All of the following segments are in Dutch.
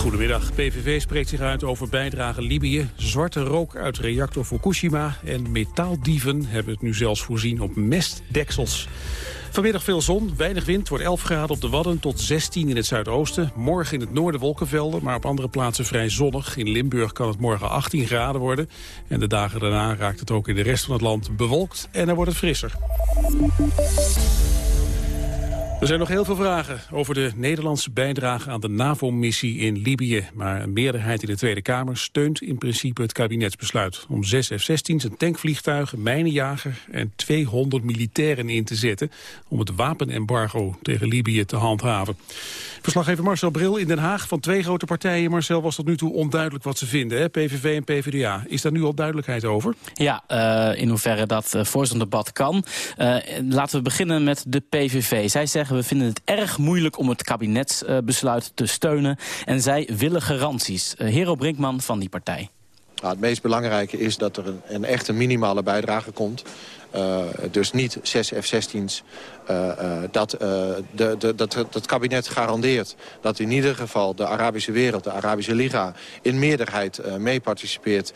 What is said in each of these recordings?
Goedemiddag. PVV spreekt zich uit over bijdrage Libië. Zwarte rook uit reactor Fukushima. En metaaldieven hebben het nu zelfs voorzien op mestdeksels. Vanmiddag veel zon, weinig wind, wordt 11 graden op de Wadden tot 16 in het zuidoosten. Morgen in het noorden wolkenvelden, maar op andere plaatsen vrij zonnig. In Limburg kan het morgen 18 graden worden. En de dagen daarna raakt het ook in de rest van het land bewolkt en dan wordt het frisser. Er zijn nog heel veel vragen over de Nederlandse bijdrage aan de NAVO-missie in Libië. Maar een meerderheid in de Tweede Kamer steunt in principe het kabinetsbesluit... om zes F-16's, een tankvliegtuig, een mijnenjager en 200 militairen in te zetten... om het wapenembargo tegen Libië te handhaven. Verslaggever Marcel Bril in Den Haag van twee grote partijen. Marcel, was tot nu toe onduidelijk wat ze vinden, hè? PVV en PvdA. Is daar nu al duidelijkheid over? Ja, uh, in hoeverre dat uh, voor zo'n debat kan. Uh, laten we beginnen met de PVV. Zij zeggen we vinden het erg moeilijk om het kabinetsbesluit te steunen. En zij willen garanties. Hero Brinkman van die partij. Nou, het meest belangrijke is dat er een, echte minimale bijdrage komt. Uh, dus niet zes F-16's uh, uh, dat, de, de, dat het kabinet garandeert dat in ieder geval de Arabische wereld, de Arabische Liga, in meerderheid mee participeert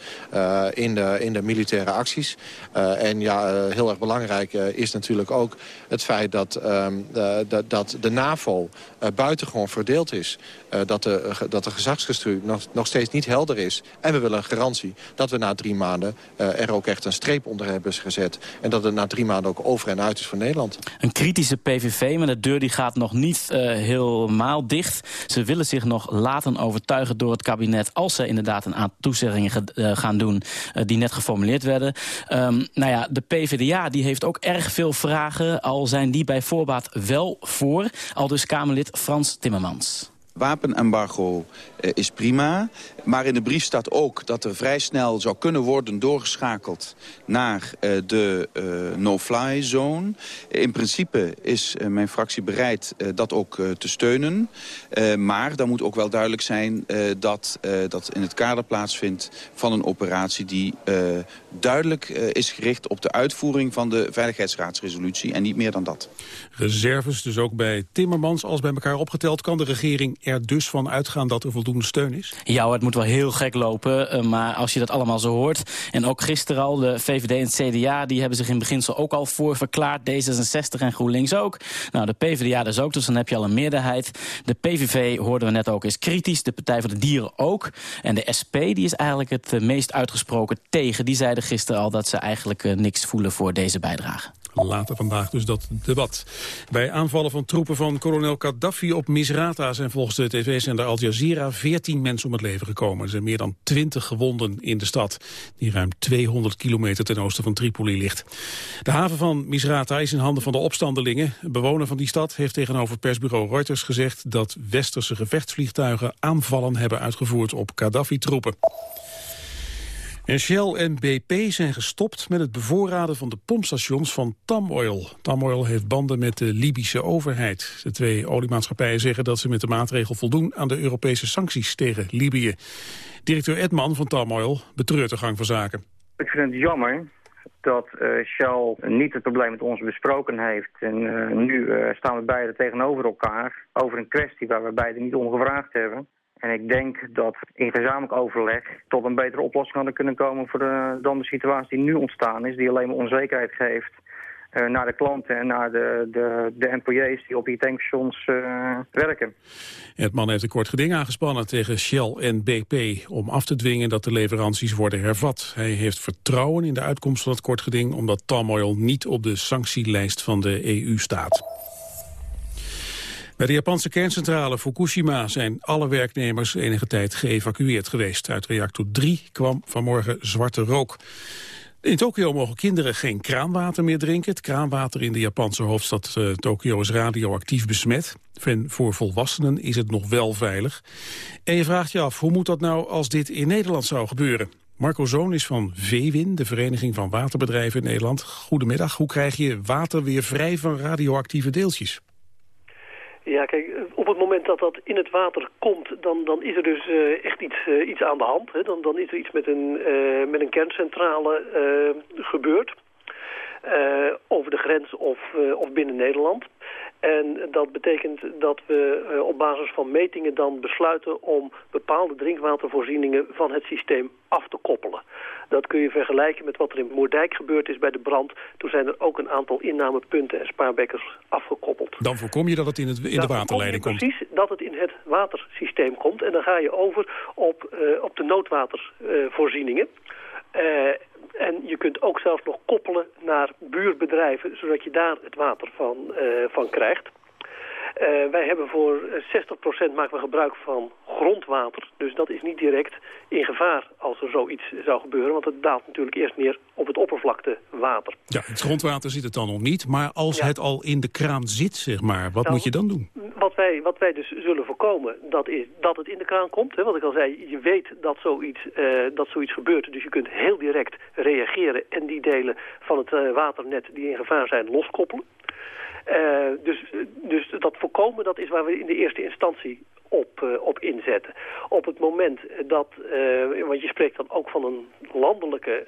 in, de, in de militaire acties. en ja, heel erg belangrijk is natuurlijk ook het feit dat, ehm, de, dat de NAVO buitengewoon verdeeld is. dat, de, dat de gezagsgestuur nog, nog steeds niet helder is. En we willen een garantie dat we na drie maanden er ook echt een streep onder hebben gezet. En dat het na drie maanden ook over en uit is voor Nederland kritische PVV, maar de deur die gaat nog niet uh, helemaal dicht. Ze willen zich nog laten overtuigen door het kabinet... als ze inderdaad een aantal toezeggingen uh, gaan doen uh, die net geformuleerd werden. Um, nou ja, de PvdA die heeft ook erg veel vragen... al zijn die bij voorbaat wel voor. Al dus Kamerlid Frans Timmermans. Wapenembargo uh, is prima. Maar in de brief staat ook dat er vrij snel zou kunnen worden doorgeschakeld naar uh, de uh, no-fly zone. In principe is mijn fractie bereid dat ook te steunen. maar dan moet ook wel duidelijk zijn dat dat in het kader plaatsvindt van een operatie die duidelijk is gericht op de uitvoering van de Veiligheidsraadsresolutie en niet meer dan dat. Reserves dus ook bij Timmermans als bij elkaar opgeteld kan de regering er dus van uitgaan dat er voldoende steun is? Ja, het moet wel heel gek lopen, eh, maar als je dat allemaal zo hoort... en ook gisteren al, de VVD en het CDA... die hebben zich in beginsel ook al voor verklaard, D66 en GroenLinks ook. Nou, de PvdA dus ook, dus dan heb je al een meerderheid. De PVV, hoorden we net ook, is kritisch, de Partij voor de Dieren ook. En de SP, die is eigenlijk het eh, meest uitgesproken tegen. Die zeiden gisteren al dat ze eigenlijk uh, niks voelen voor deze bijdrage. Later vandaag dus dat debat. Bij aanvallen van troepen van kolonel Gaddafi op Misrata... zijn volgens de tv-zender Al Jazeera 14 mensen om het leven gekomen. Er zijn meer dan 20 gewonden in de stad... die ruim 200 kilometer ten oosten van Tripoli ligt. De haven van Misrata is in handen van de opstandelingen. Een bewoner van die stad heeft tegenover persbureau Reuters gezegd... dat westerse gevechtsvliegtuigen aanvallen hebben uitgevoerd op Gaddafi-troepen. Shell en BP zijn gestopt met het bevoorraden van de pompstations van Tamoil. Tamoil heeft banden met de Libische overheid. De twee oliemaatschappijen zeggen dat ze met de maatregel voldoen aan de Europese sancties tegen Libië. Directeur Edman van Tamoil betreurt de gang van zaken. Ik vind het jammer dat uh, Shell niet het probleem met ons besproken heeft. En uh, nu uh, staan we beiden tegenover elkaar over een kwestie waar we beiden niet om gevraagd hebben. En ik denk dat in gezamenlijk overleg tot een betere oplossing hadden kunnen komen voor de, dan de situatie die nu ontstaan is, die alleen maar onzekerheid geeft uh, naar de klanten en naar de, de, de employees die op die tankstations uh, werken. Het man heeft een kort geding aangespannen tegen Shell en BP om af te dwingen dat de leveranties worden hervat. Hij heeft vertrouwen in de uitkomst van het kort geding omdat Tamoil niet op de sanctielijst van de EU staat. Bij de Japanse kerncentrale Fukushima zijn alle werknemers enige tijd geëvacueerd geweest. Uit reactor 3 kwam vanmorgen zwarte rook. In Tokio mogen kinderen geen kraanwater meer drinken. Het kraanwater in de Japanse hoofdstad uh, Tokio is radioactief besmet. Voor volwassenen is het nog wel veilig. En je vraagt je af, hoe moet dat nou als dit in Nederland zou gebeuren? Marco Zoon is van VWIN, de Vereniging van Waterbedrijven in Nederland. Goedemiddag, hoe krijg je water weer vrij van radioactieve deeltjes? Ja, kijk, op het moment dat dat in het water komt, dan, dan is er dus uh, echt iets, uh, iets aan de hand. Hè. Dan, dan is er iets met een, uh, met een kerncentrale gebeurd. Over de grens of, of binnen Nederland. En dat betekent dat we uh, op basis van metingen dan besluiten om bepaalde drinkwatervoorzieningen van het systeem af te koppelen. Dat kun je vergelijken met wat er in Moerdijk gebeurd is bij de brand. Toen zijn er ook een aantal innamepunten en spaarbekkers afgekoppeld. Dan voorkom je dat het in, het, in de waterleiding komt? precies dat het in het watersysteem komt. En dan ga je over op, uh, op de noodwatervoorzieningen. Uh, en je kunt ook zelfs nog koppelen naar buurbedrijven, zodat je daar het water van, uh, van krijgt. Uh, wij hebben voor 60% maken we gebruik van grondwater. Dus dat is niet direct in gevaar als er zoiets zou gebeuren. Want het daalt natuurlijk eerst neer op het oppervlaktewater. Ja, het grondwater zit het dan nog niet. Maar als het al in de kraan zit, zeg maar, wat moet je dan doen? Wat wij, wat wij dus zullen voorkomen, dat is dat het in de kraan komt. Hè. Wat ik al zei, je weet dat zoiets, uh, dat zoiets gebeurt. Dus je kunt heel direct reageren en die delen van het uh, waternet die in gevaar zijn loskoppelen. Uh, dus, dus dat voorkomen, dat is waar we in de eerste instantie op, uh, op inzetten. Op het moment dat, uh, want je spreekt dan ook van een landelijke,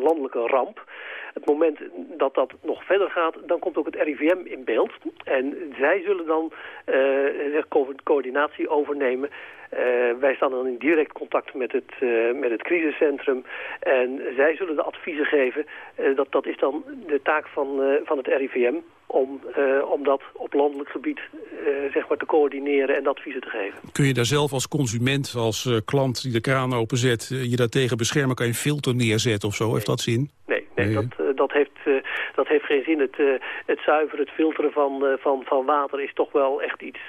landelijke ramp. Het moment dat dat nog verder gaat, dan komt ook het RIVM in beeld. En zij zullen dan co coördinatie overnemen. wij staan dan in direct contact met het, met het crisiscentrum. En zij zullen de adviezen geven. dat, dat is dan de taak van, van het RIVM om, uh, om dat op landelijk gebied uh, zeg maar te coördineren en adviezen te geven. Kun je daar zelf als consument, als uh, klant die de kraan openzet... je daartegen beschermen, kan je een filter neerzetten of zo? Nee. Heeft dat zin? Nee, nee, nee. Dat, dat, heeft, dat heeft geen zin. Het, het zuiveren, het filteren van, van, van water is toch wel echt iets...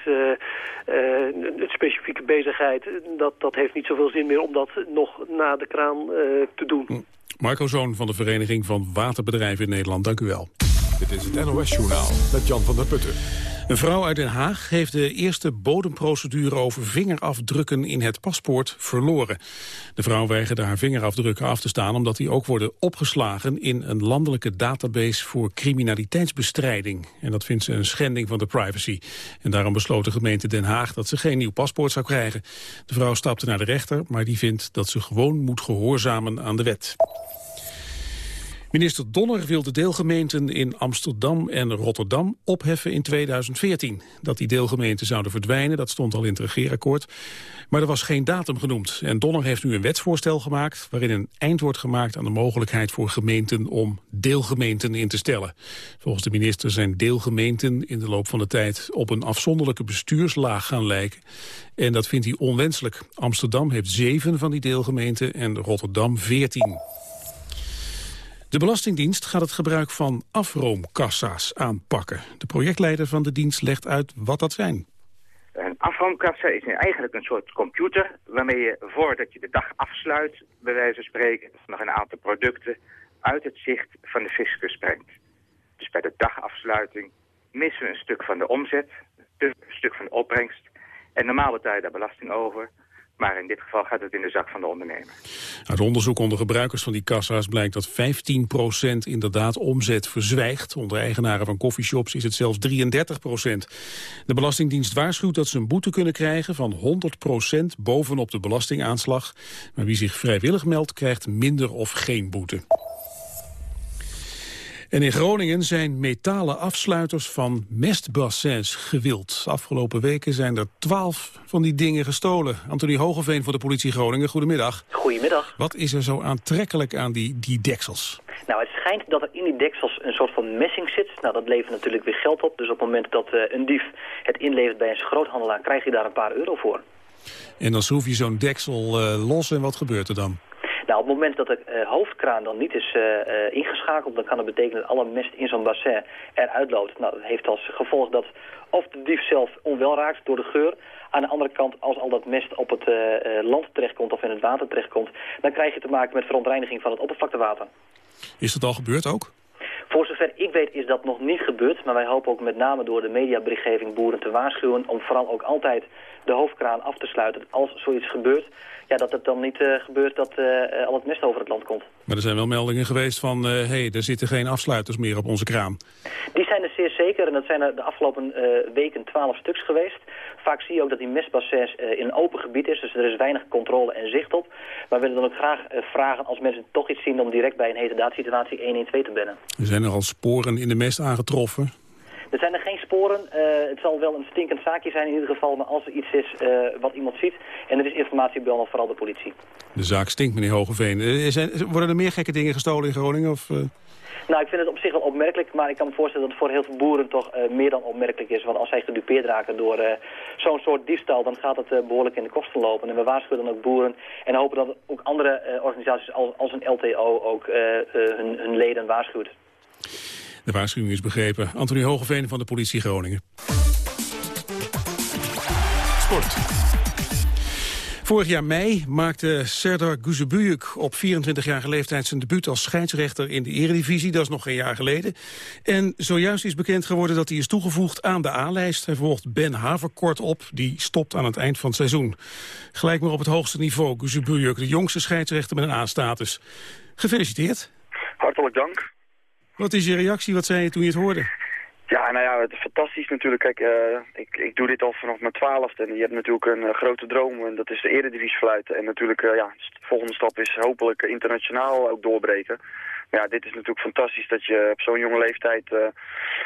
een specifieke bezigheid. Dat, dat heeft niet zoveel zin meer om dat nog na de kraan te doen. Hm. Marco Zoon van de Vereniging van Waterbedrijven in Nederland, dank u wel. Dit is het NOS-journaal met Jan van der Putten. Een vrouw uit Den Haag heeft de eerste bodemprocedure over vingerafdrukken in het paspoort verloren. De vrouw weigerde haar vingerafdrukken af te staan omdat die ook worden opgeslagen in een landelijke database voor criminaliteitsbestrijding. En dat vindt ze een schending van de privacy. En daarom besloot de gemeente Den Haag dat ze geen nieuw paspoort zou krijgen. De vrouw stapte naar de rechter, maar die vindt dat ze gewoon moet gehoorzamen aan de wet. Minister Donner wil de deelgemeenten in Amsterdam en Rotterdam opheffen in 2014. Dat die deelgemeenten zouden verdwijnen, dat stond al in het regeerakkoord. Maar er was geen datum genoemd. En Donner heeft nu een wetsvoorstel gemaakt... waarin een eind wordt gemaakt aan de mogelijkheid voor gemeenten... om deelgemeenten in te stellen. Volgens de minister zijn deelgemeenten in de loop van de tijd... op een afzonderlijke bestuurslaag gaan lijken. En dat vindt hij onwenselijk. Amsterdam heeft zeven van die deelgemeenten en Rotterdam veertien. De Belastingdienst gaat het gebruik van afroomkassa's aanpakken. De projectleider van de dienst legt uit wat dat zijn. Een afroomkassa is eigenlijk een soort computer... waarmee je voordat je de dag afsluit, bij wijze van spreken... nog een aantal producten uit het zicht van de fiscus brengt. Dus bij de dagafsluiting missen we een stuk van de omzet... een stuk van de opbrengst... en normaal betaal je daar belasting over... Maar in dit geval gaat het in de zak van de ondernemer. Uit onderzoek onder gebruikers van die kassa's blijkt dat 15% inderdaad omzet verzwijgt. Onder eigenaren van coffeeshops is het zelfs 33%. De Belastingdienst waarschuwt dat ze een boete kunnen krijgen van 100% bovenop de belastingaanslag. Maar wie zich vrijwillig meldt krijgt minder of geen boete. En in Groningen zijn metalen afsluiters van mestbassins gewild. Afgelopen weken zijn er twaalf van die dingen gestolen. Anthony Hogeveen van de politie Groningen, goedemiddag. Goedemiddag. Wat is er zo aantrekkelijk aan die, die deksels? Nou, het schijnt dat er in die deksels een soort van messing zit. Nou, dat levert natuurlijk weer geld op. Dus op het moment dat uh, een dief het inlevert bij een groothandelaar... krijg je daar een paar euro voor. En dan schroef je zo'n deksel uh, los en wat gebeurt er dan? Nou, op het moment dat de uh, hoofdkraan dan niet is uh, uh, ingeschakeld... dan kan dat betekenen dat alle mest in zo'n bassin eruit loopt. Nou, dat heeft als gevolg dat of de dief zelf onwel raakt door de geur... aan de andere kant, als al dat mest op het land terechtkomt of in het water terechtkomt... dan krijg je te maken met verontreiniging van het oppervlaktewater. Is dat al gebeurd ook? Voor zover ik weet is dat nog niet gebeurd. Maar wij hopen ook met name door de mediaberichtgeving boeren te waarschuwen... om vooral ook altijd de hoofdkraan af te sluiten als zoiets gebeurt ja, dat het dan niet uh, gebeurt dat uh, al het mest over het land komt. Maar er zijn wel meldingen geweest van, hé, uh, hey, er zitten geen afsluiters meer op onze kraan. Die zijn er zeer zeker en dat zijn er de afgelopen weken twaalf stuks geweest. Vaak zie je ook dat die mestbassins in een open gebied is, dus er is weinig controle en zicht op. Maar we willen dan ook graag vragen als mensen toch iets zien om direct bij een heterdaad-situatie 112 te bellen. Er zijn er al sporen in de mest aangetroffen. Er zijn er geen sporen. Uh, het zal wel een stinkend zaakje zijn in ieder geval. Maar als er iets is uh, wat iemand ziet en er is informatie, bel dan vooral de politie. De zaak stinkt, meneer Hogeveen. Zijn, worden er meer gekke dingen gestolen in Groningen? Of, Nou, ik vind het op zich wel opmerkelijk, maar ik kan me voorstellen dat het voor heel veel boeren toch meer dan opmerkelijk is. Want als zij gedupeerd raken door zo'n soort diefstal, dan gaat het behoorlijk in de kosten lopen. En we waarschuwen dan ook boeren en hopen dat ook andere organisaties als, als een LTO ook hun, hun leden waarschuwt. De waarschuwing is begrepen. Anthony Hogeveen van de politie Groningen. Sport. Vorig jaar mei maakte Serdar Guzebuyuk op 24-jarige leeftijd zijn debuut als scheidsrechter in de eredivisie. Dat is nog geen jaar geleden. En zojuist is bekend geworden dat hij is toegevoegd aan de A-lijst. Hij volgt Ben Haverkort op, die stopt aan het eind van het seizoen. Gelijk maar op het hoogste niveau, Guzebuyuk, de jongste scheidsrechter met een A-status. Gefeliciteerd. Hartelijk dank. Wat is je reactie? Wat zei je toen je het hoorde? Ja, nou ja, het is fantastisch natuurlijk. Kijk, uh, ik, ik doe dit al vanaf mijn twaalfde en je hebt natuurlijk een uh, grote droom en dat is de eredivisie fluiten. En natuurlijk, uh, ja, de volgende stap is hopelijk internationaal ook doorbreken. Maar ja, dit is natuurlijk fantastisch dat je op zo'n jonge leeftijd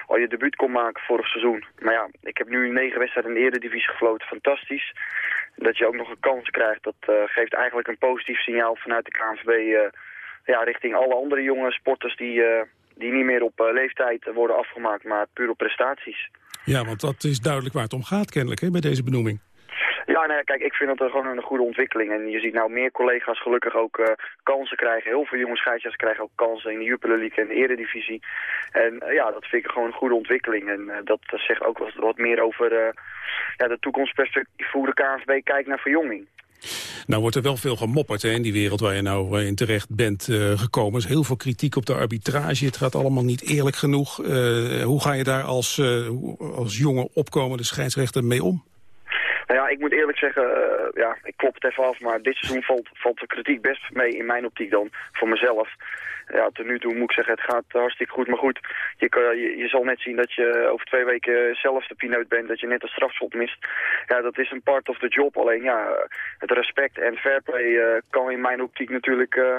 al je debuut kon maken vorig seizoen. Maar ja, ik heb nu negen wedstrijden in de eredivisie gefloten. Fantastisch. Dat je ook nog een kans krijgt, dat geeft eigenlijk een positief signaal vanuit de KNVB ja, richting alle andere jonge sporters die die niet meer op uh, leeftijd worden afgemaakt, maar puur op prestaties. Ja, want dat is duidelijk waar het om gaat kennelijk hè, bij deze benoeming. Ja, nee, kijk, ik vind dat gewoon een goede ontwikkeling. En je ziet nou meer collega's gelukkig ook uh, kansen krijgen. Heel veel jonge scheidsrechters krijgen ook kansen in de Jupiler League en de Eredivisie. En uh, ja, dat vind ik gewoon een goede ontwikkeling. En uh, dat zegt ook wat, wat meer over ja, de toekomstperspectief hoe de KNVB kijkt naar verjonging. Nou wordt er wel veel gemopperd hè, in die wereld waar je nou in terecht bent uh, gekomen. Er is heel veel kritiek op de arbitrage. Het gaat allemaal niet eerlijk genoeg. Uh, hoe ga je daar als, als jonge opkomende scheidsrechter mee om? Nou ja, ik moet eerlijk zeggen, ja, ik klop het even af, maar dit seizoen valt, valt de kritiek best mee in mijn optiek dan, voor mezelf. Ja, tot nu toe moet ik zeggen, het gaat hartstikke goed. Maar goed, je, kan, je, je zal net zien dat je over twee weken zelf de pineut bent, dat je net een strafschot mist. Ja, dat is een part of the job. Alleen ja, het respect en fairplay uh, kan in mijn optiek natuurlijk... Uh,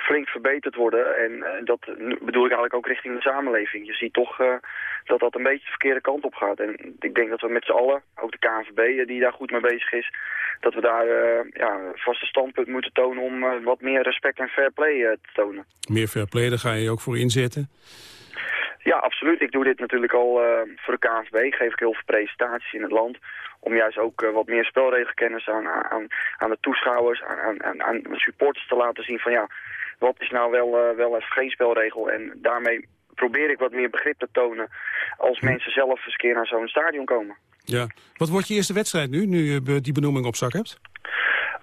flink verbeterd worden. En uh, dat bedoel ik eigenlijk ook richting de samenleving. Je ziet toch uh, dat dat een beetje de verkeerde kant op gaat. En ik denk dat we met z'n allen, ook de KNVB die daar goed mee bezig is, dat we daar ja, vaste standpunt moeten tonen om wat meer respect en fair play te tonen. Meer fair play, daar ga je ook voor inzetten? Ja, absoluut. Ik doe dit natuurlijk al voor de KNVB. Geef ik heel veel presentaties in het land om juist ook uh, wat meer spelregelkennis aan, aan, aan de toeschouwers, aan, aan, aan supporters te laten zien van ja, wat is nou wel, uh, wel even geen spelregel. En daarmee probeer ik wat meer begrip te tonen als mensen zelf eens keer naar zo'n stadion komen. Ja. Wat wordt je eerste wedstrijd nu, nu je die benoeming op zak hebt?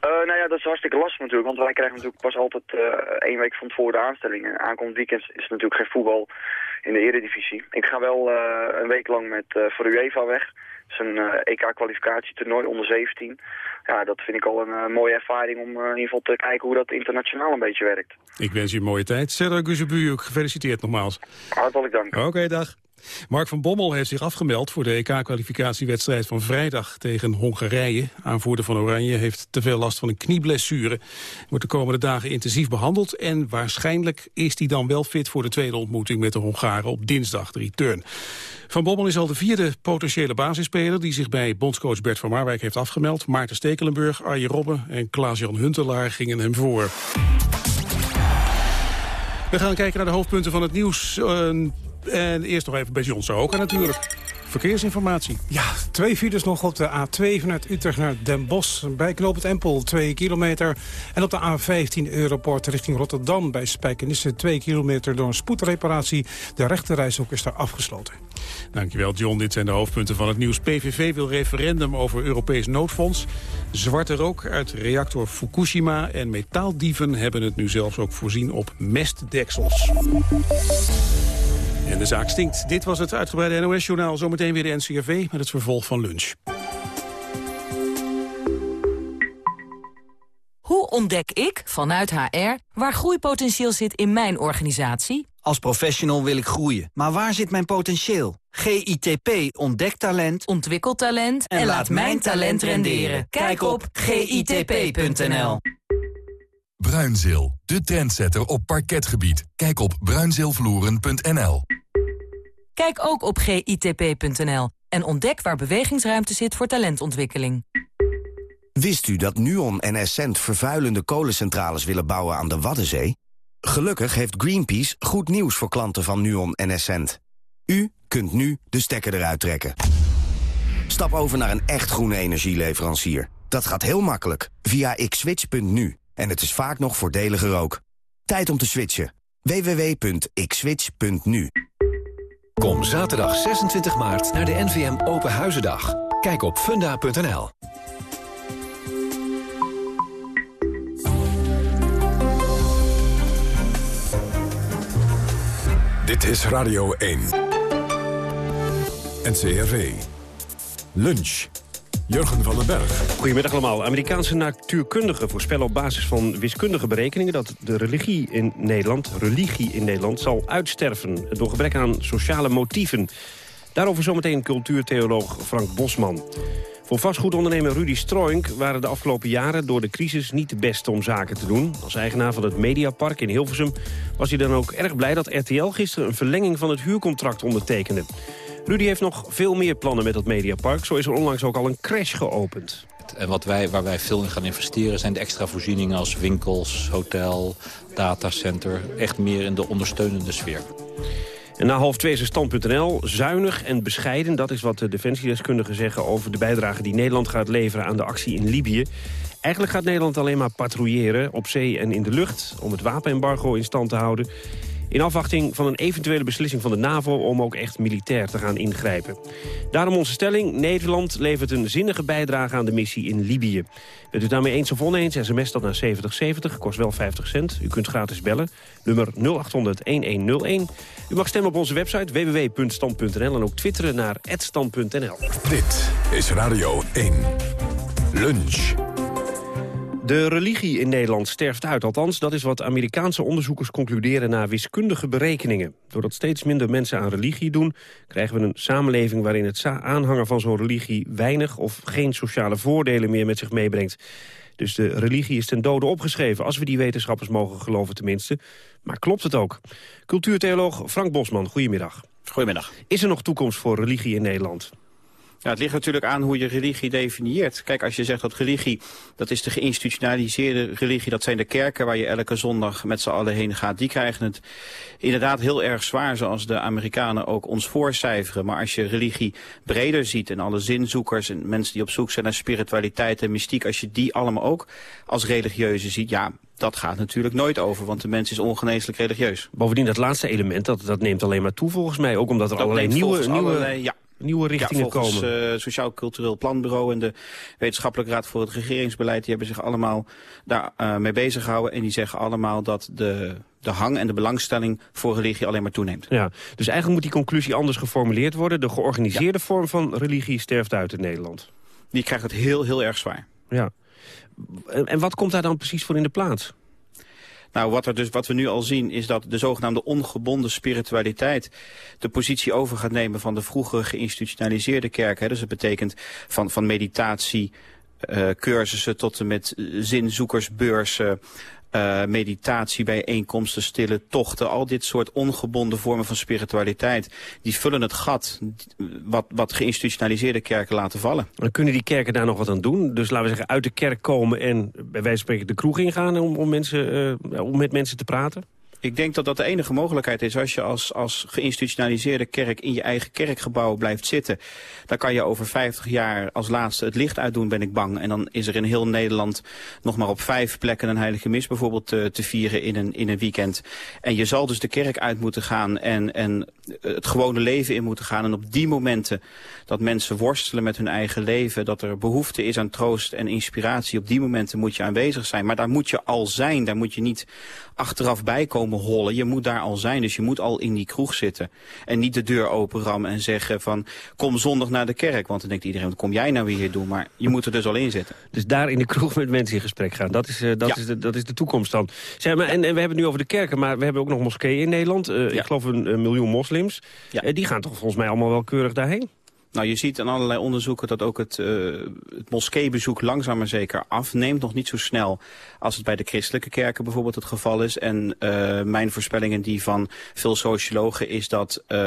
Uh, nou ja, dat is hartstikke lastig natuurlijk, want wij krijgen natuurlijk pas altijd uh, één week van tevoren de aanstelling. En aankomend weekend is natuurlijk geen voetbal in de eredivisie. Ik ga wel uh, een week lang met voor UEFA weg. Is een EK-kwalificatietoernooi onder 17 ja, dat vind ik al een uh, mooie ervaring om uh, in ieder geval te kijken hoe dat internationaal een beetje werkt. Ik wens je een mooie tijd. Serdar Guzebujuk, gefeliciteerd nogmaals. Hartelijk dank. Oké, okay, dag. Mark van Bommel heeft zich afgemeld voor de EK-kwalificatiewedstrijd van vrijdag tegen Hongarije. Aanvoerder van Oranje heeft te veel last van een knieblessure. Wordt de komende dagen intensief behandeld en waarschijnlijk is hij dan wel fit voor de tweede ontmoeting met de Hongaren op dinsdag, de return. Van Bommel is al de vierde potentiële basisspeler die zich bij bondscoach Bert van Marwijk heeft afgemeld. Maarten Stekelenburg, Arjen Robben en Klaas-Jan Huntelaar gingen hem voor. We gaan kijken naar de hoofdpunten van het nieuws. En eerst nog even bij John Sahoka natuurlijk. Verkeersinformatie. Ja, twee files nog op de A2 vanuit Utrecht naar Den Bosch. Bij Knoop het Empel 2 kilometer. En op de A15 Europort richting Rotterdam bij Spijkenisse 2 kilometer door een spoedreparatie. De rechterreishoek is daar afgesloten. Dankjewel John, dit zijn de hoofdpunten van het nieuws. PVV wil referendum over Europees noodfonds. Zwarte rook uit reactor Fukushima en metaaldieven hebben het nu zelfs ook voorzien op mestdeksels. En de zaak stinkt. Dit was het uitgebreide NOS-journaal. Zometeen weer de NCRV met het vervolg van lunch. Hoe ontdek ik, vanuit HR, waar groeipotentieel zit in mijn organisatie? Als professional wil ik groeien, maar waar zit mijn potentieel? GITP ontdekt talent, ontwikkelt talent en, laat mijn talent renderen. Kijk op gitp.nl. Bruinzeel, de trendsetter op parketgebied. Kijk op bruinzeelvloeren.nl. Kijk ook op gitp.nl en ontdek waar bewegingsruimte zit voor talentontwikkeling. Wist u dat Nuon en Essent vervuilende kolencentrales willen bouwen aan de Waddenzee? Gelukkig heeft Greenpeace goed nieuws voor klanten van Nuon en Essent. U kunt nu de stekker eruit trekken. Stap over naar een echt groene energieleverancier. Dat gaat heel makkelijk via xswitch.nu. En het is vaak nog voordeliger ook. Tijd om te switchen. www.xswitch.nu Kom zaterdag 26 maart naar de NVM Open Huizendag. Kijk op funda.nl. Dit is Radio 1. NCRV. Lunch. Jurgen van den Berg. Goedemiddag allemaal. Amerikaanse natuurkundigen voorspellen op basis van wiskundige berekeningen... dat de religie in Nederland, religie in Nederland zal uitsterven... door gebrek aan sociale motieven. Daarover zometeen cultuurtheoloog Frank Bosman. Voor vastgoedondernemer Rudy Stroink waren de afgelopen jaren door de crisis niet de beste om zaken te doen. Als eigenaar van het Mediapark in Hilversum was hij dan ook erg blij dat RTL gisteren een verlenging van het huurcontract ondertekende. Rudy heeft nog veel meer plannen met het Mediapark. Zo is er onlangs ook al een crash geopend. En wat wij, waar wij veel in gaan investeren zijn de extra voorzieningen als winkels, hotel, datacenter. Echt meer in de ondersteunende sfeer. En na half twee is stand.nl. Zuinig en bescheiden, dat is wat de defensiedeskundigen zeggen... over de bijdrage die Nederland gaat leveren aan de actie in Libië. Eigenlijk gaat Nederland alleen maar patrouilleren op zee en in de lucht... om het wapenembargo in stand te houden. In afwachting van een eventuele beslissing van de NAVO om ook echt militair te gaan ingrijpen. Daarom onze stelling, Nederland levert een zinnige bijdrage aan de missie in Libië. Bent u daarmee eens of oneens, sms dat naar 7070, kost wel 50 cent. U kunt gratis bellen, nummer 0800-1101. U mag stemmen op onze website www.stand.nl en ook twitteren naar @stand.nl. Dit is Radio 1. Lunch. De religie in Nederland sterft uit. Althans, dat is wat Amerikaanse onderzoekers concluderen na wiskundige berekeningen. Doordat steeds minder mensen aan religie doen... krijgen we een samenleving waarin het aanhangen van zo'n religie... weinig of geen sociale voordelen meer met zich meebrengt. Dus de religie is ten dode opgeschreven, als we die wetenschappers mogen geloven tenminste. Maar klopt het ook? Cultuurtheoloog Frank Bosman, goedemiddag. Goedemiddag. Is er nog toekomst voor religie in Nederland? Ja, het ligt natuurlijk aan hoe je religie definieert. Kijk, als je zegt dat religie, dat is de geïnstitutionaliseerde religie. Dat zijn de kerken waar je elke zondag met z'n allen heen gaat. Die krijgen het inderdaad heel erg zwaar, zoals de Amerikanen ook ons voorcijferen. Maar als je religie breder ziet en alle zinzoekers en mensen die op zoek zijn naar spiritualiteit en mystiek. Als je die allemaal ook als religieuze ziet, ja, dat gaat natuurlijk nooit over, want de mens is ongeneeslijk religieus. Bovendien, dat laatste element, dat, dat neemt alleen maar toe volgens mij. Ook omdat er allerlei nieuwe... nieuwe... ja, nieuwe richtingen ja, volgens, komen. het uh, Sociaal Cultureel Planbureau en de Wetenschappelijke Raad voor het Regeringsbeleid... die hebben zich allemaal daar uh, mee bezig gehouden. En die zeggen allemaal dat de, de hang en de belangstelling voor religie alleen maar toeneemt. Ja, dus eigenlijk moet die conclusie anders geformuleerd worden. De georganiseerde ja. vorm van religie sterft uit in Nederland. Die krijgt het heel, heel erg zwaar. Ja. En wat komt daar dan precies voor in de plaats? Nou, wat, er dus, wat we nu al zien is dat de zogenaamde ongebonden spiritualiteit de positie over gaat nemen van de vroegere geïnstitutionaliseerde kerk. Hè. Dus dat betekent van, van meditatie, uh, cursussen tot en met zinzoekersbeurzen, uh, meditatie, bijeenkomsten, stille tochten. Al dit soort ongebonden vormen van spiritualiteit. Die vullen het gat wat, wat geïnstitutionaliseerde kerken laten vallen. Dan kunnen die kerken daar nog wat aan doen? Dus laten we zeggen uit de kerk komen en bij wijze van spreken de kroeg ingaan om, om, mensen, uh, om met mensen te praten? Ik denk dat dat de enige mogelijkheid is. Als je als, als geïnstitutionaliseerde kerk in je eigen kerkgebouw blijft zitten... dan kan je over 50 jaar als laatste het licht uitdoen, ben ik bang. En dan is er in heel Nederland nog maar op vijf plekken een heilige mis bijvoorbeeld te, te vieren in een, in een weekend. En je zal dus de kerk uit moeten gaan en, en het gewone leven in moeten gaan. En op die momenten dat mensen worstelen met hun eigen leven... dat er behoefte is aan troost en inspiratie... op die momenten moet je aanwezig zijn. Maar daar moet je al zijn. Daar moet je niet achteraf bij komen hollen. Je moet daar al zijn. Dus je moet al in die kroeg zitten. En niet de deur openrammen en zeggen van... kom zondag naar de kerk. Want dan denkt iedereen, wat kom jij nou weer hier doen? Maar je moet er dus al in zitten. Dus daar in de kroeg met mensen in gesprek gaan. Dat is, uh, dat is, de, dat is de toekomst dan. Zeg maar, en, en, we hebben het nu over de kerken, maar we hebben ook nog moskeeën in Nederland. Uh, ja. Ik geloof een, een miljoen moslims. Ja. Uh, die gaan toch volgens mij allemaal wel keurig daarheen? Nou, je ziet aan allerlei onderzoeken dat ook het, uh, het moskeebezoek langzaam maar zeker afneemt. Nog niet zo snel als het bij de christelijke kerken bijvoorbeeld het geval is. En uh, mijn voorspellingen die van veel sociologen is dat uh,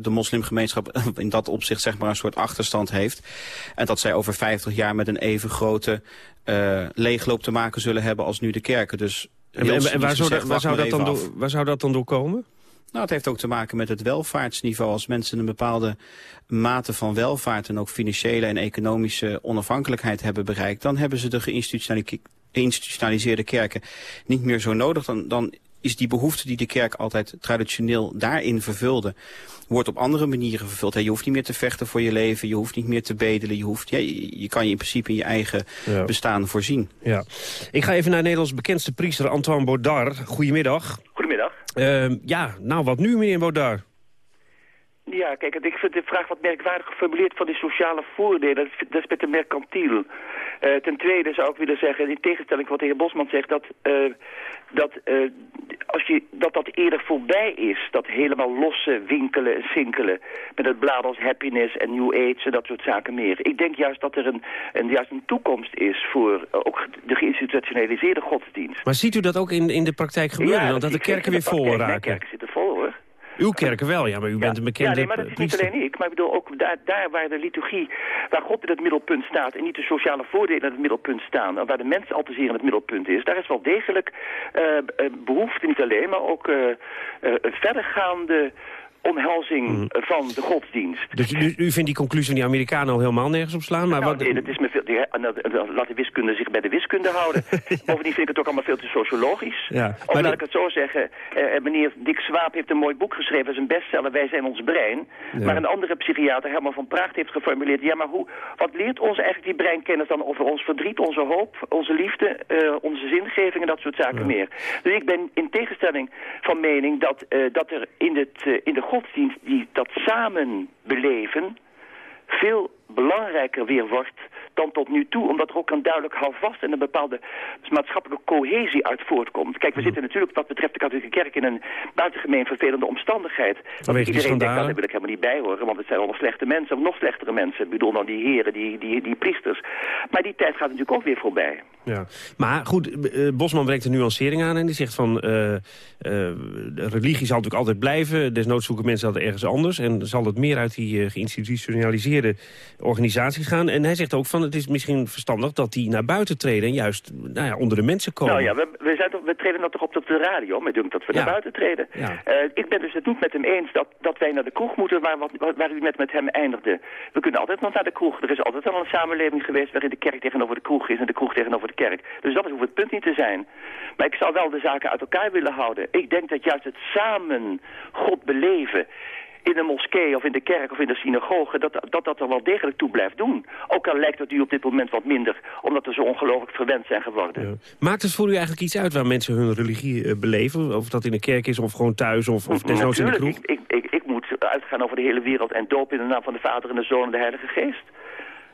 de moslimgemeenschap in dat opzicht zeg maar een soort achterstand heeft. En dat zij over 50 jaar met een even grote leegloop te maken zullen hebben als nu de kerken. Dus en, en, en waar, zou dat, waar, zou dat dan door, waar zou dat dan door komen? Nou, het heeft ook te maken met het welvaartsniveau. Als mensen een bepaalde mate van welvaart en ook financiële en economische onafhankelijkheid hebben bereikt, dan hebben ze de geïnstitutionaliseerde kerken niet meer zo nodig. Dan, dan is die behoefte die de kerk altijd traditioneel daarin vervulde, wordt op andere manieren vervuld. je hoeft niet meer te vechten voor je leven, je hoeft niet meer te bedelen, je, hoeft, je, je kan je in principe in je eigen ja. bestaan voorzien. Ja. Ik ga even naar Nederlands bekendste priester Antoine Baudard. Goedemiddag. Uh, ja, nou wat nu meneer Baudard? Ja, kijk, ik vind de vraag wat merkwaardig geformuleerd van die sociale voordelen. Dat is, dat is met de mercantiel. Uh, ten tweede zou ik willen zeggen, in tegenstelling wat de heer Bosman zegt, dat, uh, dat, uh, als je, dat dat eerder voorbij is. Dat helemaal losse winkelen en sinkelen. Met het blad als happiness en new age en dat soort zaken meer. Ik denk juist dat er een, een, juist een toekomst is voor ook de geïnstitutionaliseerde godsdienst. Maar ziet u dat ook in, in de praktijk gebeuren? Ja, dat de kerken weer vol raken? De kerken zitten vol hoor. Uw kerken wel, ja, maar u bent een bekende Ja, nee, maar dat is niet alleen ik. Maar ik bedoel, ook daar, daar waar de liturgie, waar God in het middelpunt staat... en niet de sociale voordelen in het middelpunt staan... en waar de mens al te zeer in het middelpunt is... daar is wel degelijk uh, behoefte, niet alleen, maar ook uh, verdergaande omhelzing mm. van de godsdienst. Dus u, u vindt die conclusie van die Amerikanen al helemaal nergens op slaan? Maar nou, wat... nee, dat is me veel, die, laat de wiskunde zich bij de wiskunde houden. Bovendien vind ik het ook allemaal veel te sociologisch. Ja, of laat ik het zo zeggen, eh, meneer Dick Swaap heeft een mooi boek geschreven, dat is een bestseller, Wij zijn ons brein. Ja. Maar een andere psychiater, Herman van Praag, heeft geformuleerd, ja maar hoe, wat leert ons eigenlijk die breinkennis dan over ons verdriet, onze hoop, onze liefde, uh, onze zingeving en dat soort zaken meer. Dus ik ben in tegenstelling van mening dat, uh, dat er in, het, uh, in de die dat samen beleven veel belangrijker weer wordt dan tot nu toe. Omdat er ook een duidelijk houvast en een bepaalde maatschappelijke cohesie uit voortkomt. Kijk, we zitten natuurlijk wat betreft de katholieke kerk in een buitengemeen vervelende omstandigheid. Iedereen denkt, nou, daar wil ik helemaal niet bij horen, want het zijn allemaal slechte mensen, of nog slechtere mensen. Ik bedoel dan die heren, die, die, die priesters. Maar die tijd gaat natuurlijk ook weer voorbij. Ja, maar goed, uh, Bosman brengt een nuancering aan en die zegt van... Uh, uh, religie zal natuurlijk altijd blijven, desnoods zoeken mensen dat ergens anders... en zal het meer uit die geïnstitutionaliseerde organisaties gaan. En hij zegt ook van het is misschien verstandig dat die naar buiten treden... en juist nou ja, onder de mensen komen. Nou ja, we, we, zijn toch, we treden dat toch op op de radio, met dunkt dat we ja. naar buiten treden. Ja. Uh, ik ben dus het niet met hem eens dat, dat wij naar de kroeg moeten waar, wat, waar u net met hem eindigde. We kunnen altijd nog naar de kroeg. Er is altijd al een samenleving geweest waarin de kerk tegenover de kroeg is... en de kroeg tegenover de kerk. Dus dat hoeft het punt niet te zijn. Maar ik zou wel de zaken uit elkaar willen houden. Ik denk dat juist het samen God beleven in de moskee of in de kerk of in de synagoge, dat dat, dat er wel degelijk toe blijft doen. Ook al lijkt het u op dit moment wat minder, omdat we zo ongelooflijk verwend zijn geworden. Ja. Maakt het voor u eigenlijk iets uit waar mensen hun religie uh, beleven? Of dat in de kerk is of gewoon thuis of, of desnoods in de kroeg? Ik, ik, ik moet uitgaan over de hele wereld en doop in de naam van de Vader en de Zoon en de Heilige Geest.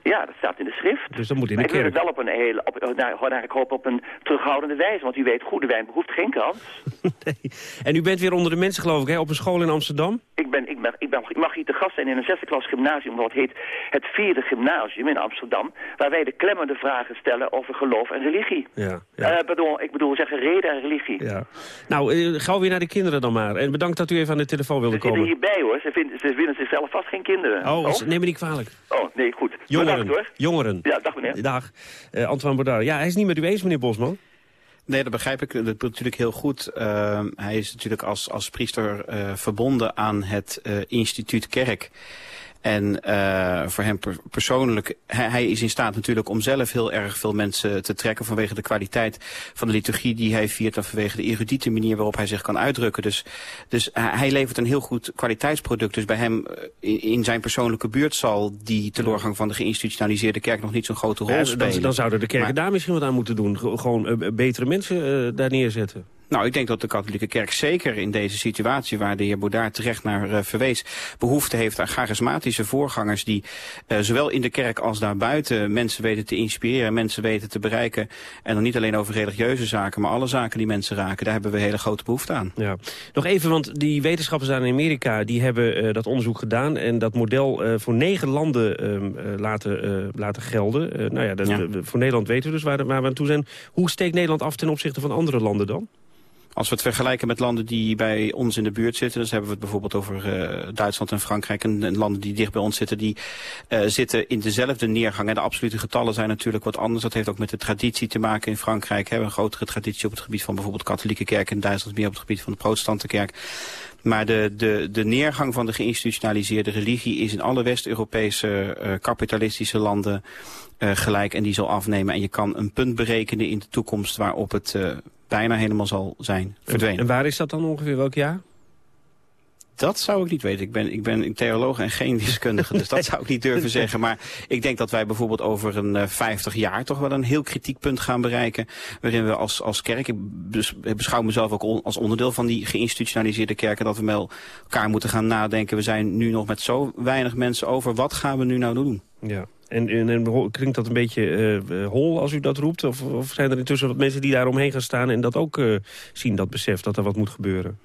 Ja, dat staat in de schrift. Dus dat moet in de maar kerk. ik wil het wel op een hele, op, nou, ik hoop op een terughoudende wijze. Want u weet, goede wijn behoeft geen kans. nee. En u bent weer onder de mensen, geloof ik, hè, op een school in Amsterdam? Ik, ben, ik, ben, ik, ben, ik mag hier te gast zijn in een zesde klas gymnasium, wat heet het vierde gymnasium in Amsterdam. Waar wij de klemmende vragen stellen over geloof en religie. Ja, ja. Uh, bedoel, ik bedoel zeggen reden en religie. Ja. Nou, uh, gauw weer naar de kinderen dan maar. En bedankt dat u even aan de telefoon wilde ze komen. Ze zitten hierbij hoor, ze, vinden, ze vinden zichzelf vast geen kinderen. Oh, oh? neem me niet kwalijk. Oh, nee, goed. Jongeren. Bedankt, hoor. Jongeren. Ja, dag meneer. Dag. Uh, Antoine Baudard. Ja, hij is niet met u eens, meneer Bosman. Nee, dat begrijp ik dat natuurlijk heel goed. Uh, hij is natuurlijk als, als priester uh, verbonden aan het uh, instituut kerk. En uh, voor hem per persoonlijk, hij, hij, is in staat natuurlijk om zelf heel erg veel mensen te trekken vanwege de kwaliteit van de liturgie die hij viert en vanwege de erudite manier waarop hij zich kan uitdrukken. Dus, dus hij levert een heel goed kwaliteitsproduct. Dus bij hem in, in zijn persoonlijke buurt zal die teleurgang van de geïnstitutionaliseerde kerk nog niet zo'n grote rol ja, spelen. Dan, dan zouden de kerken daar misschien wat aan moeten doen. Gewoon uh, betere mensen uh, daar neerzetten. Nou, ik denk dat de katholieke kerk zeker in deze situatie... waar de heer Boudard terecht naar uh, verwees... behoefte heeft aan charismatische voorgangers... die uh, zowel in de kerk als daarbuiten mensen weten te inspireren... mensen weten te bereiken. En dan niet alleen over religieuze zaken... maar alle zaken die mensen raken. Daar hebben we hele grote behoefte aan. Ja. Nog even, want die wetenschappers daar in Amerika... die hebben uh, dat onderzoek gedaan... en dat model voor negen landen ehm, laten, laten gelden. nou ja, dat, ja, voor Nederland weten we dus waar, waar we aan toe zijn. Hoe steekt Nederland af ten opzichte van andere landen dan? Als we het vergelijken met landen die bij ons in de buurt zitten... dus hebben we het bijvoorbeeld over uh, Duitsland en Frankrijk... En, en, landen die dicht bij ons zitten, die uh, zitten in dezelfde neergang. En de absolute getallen zijn natuurlijk wat anders. Dat heeft ook met de traditie te maken in Frankrijk. We hebben een grotere traditie op het gebied van bijvoorbeeld katholieke kerk... en Duitsland meer op het gebied van de protestante kerk. Maar de, de, de neergang van de geïnstitutionaliseerde religie... is in alle West-Europese uh, kapitalistische landen gelijk en die zal afnemen. En je kan een punt berekenen in de toekomst waarop het bijna helemaal zal zijn verdwenen. En waar is dat dan ongeveer, welk jaar? Dat zou ik niet weten. Ik ben, ik ben een theoloog en geen wiskundige, dus dat zou ik niet durven zeggen. Maar ik denk dat wij bijvoorbeeld over een uh, 50 jaar toch wel een heel kritiek punt gaan bereiken. Waarin we als, als kerk, ik beschouw mezelf ook on, als onderdeel van die geïnstitutionaliseerde kerken, dat we met elkaar moeten gaan nadenken. We zijn nu nog met zo weinig mensen over. Wat gaan we nu nou doen? Ja. En, en, en, klinkt dat een beetje uh, hol als u dat roept? Of, of, zijn er intussen wat mensen die daar omheen gaan staan... en dat ook uh, zien, dat besef, dat er wat moet gebeuren?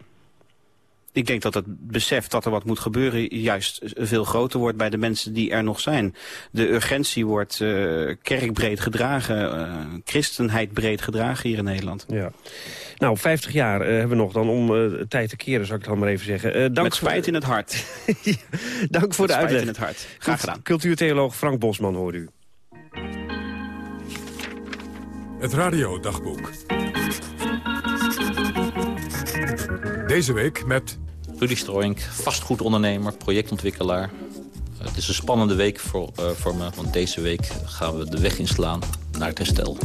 Ik denk dat het besef dat er wat moet gebeuren juist veel groter wordt bij de mensen die er nog zijn. De urgentie wordt uh, kerkbreed gedragen, uh, christenheid breed gedragen hier in Nederland. Ja. Nou, 50 jaar uh, hebben we nog dan om uh, tijd te keren, zou ik dan maar even zeggen. Uh, dank Met spijt voor... in het hart. dank voor Met de uitleg. in het hart. Graag gedaan. Cultuurtheoloog Frank Bosman hoorde u. Het radiodagboek. Deze week met... Rudy Strooink, vastgoedondernemer, projectontwikkelaar. Het is een spannende week voor, uh, voor me, want deze week gaan we de weg inslaan naar het herstel.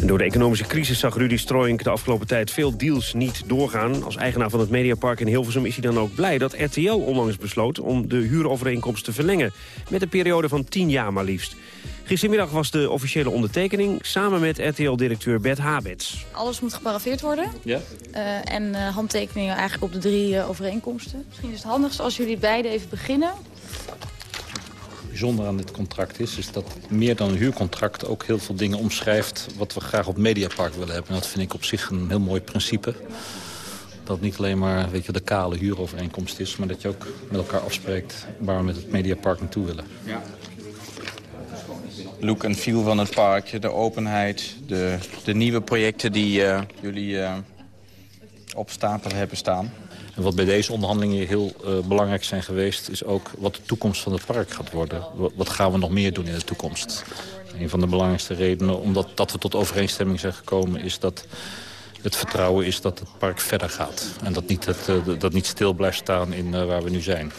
En door de economische crisis zag Rudy Strooink de afgelopen tijd veel deals niet doorgaan. Als eigenaar van het Mediapark in Hilversum is hij dan ook blij dat RTL onlangs besloot om de huurovereenkomst te verlengen. Met een periode van 10 jaar maar liefst. Gistermiddag was de officiële ondertekening samen met RTL-directeur Bert Habets. Alles moet geparafeerd worden. Ja. Uh, en uh, handtekeningen eigenlijk op de drie uh, overeenkomsten. Misschien is het handigst als jullie beiden even beginnen bijzonder aan dit contract is... is dat meer dan een huurcontract ook heel veel dingen omschrijft... wat we graag op Mediapark willen hebben. En dat vind ik op zich een heel mooi principe. Dat niet alleen maar weet je, de kale huurovereenkomst is... maar dat je ook met elkaar afspreekt waar we met het Mediapark naartoe willen. Ja. Look en feel van het park, de openheid, de, de nieuwe projecten die uh, jullie uh, op stapel hebben staan. En wat bij deze onderhandelingen heel uh, belangrijk zijn geweest... is ook wat de toekomst van het park gaat worden. Wat gaan we nog meer doen in de toekomst? Een van de belangrijkste redenen omdat dat we tot overeenstemming zijn gekomen... is dat het vertrouwen is dat het park verder gaat. En dat niet, het, dat niet stil blijft staan in waar we nu zijn.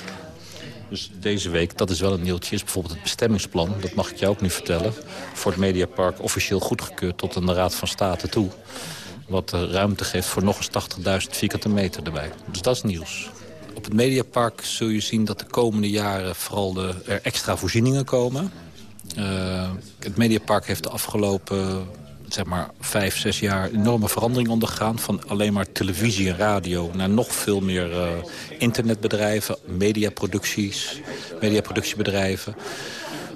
Dus deze week, dat is wel een nieuwtje, is bijvoorbeeld het bestemmingsplan. Dat mag ik jou ook nu vertellen. Voor het Mediapark officieel goedgekeurd tot aan de Raad van State toe. Wat ruimte geeft voor nog eens 80.000 vierkante meter erbij. Dus dat is nieuws. Op het Mediapark zul je zien dat de komende jaren vooral de, er extra voorzieningen komen. Uh, het Mediapark heeft de afgelopen zeg maar, vijf, zes jaar enorme verandering ondergaan. Van alleen maar televisie en radio naar nog veel meer uh, internetbedrijven, mediaproducties, mediaproductiebedrijven.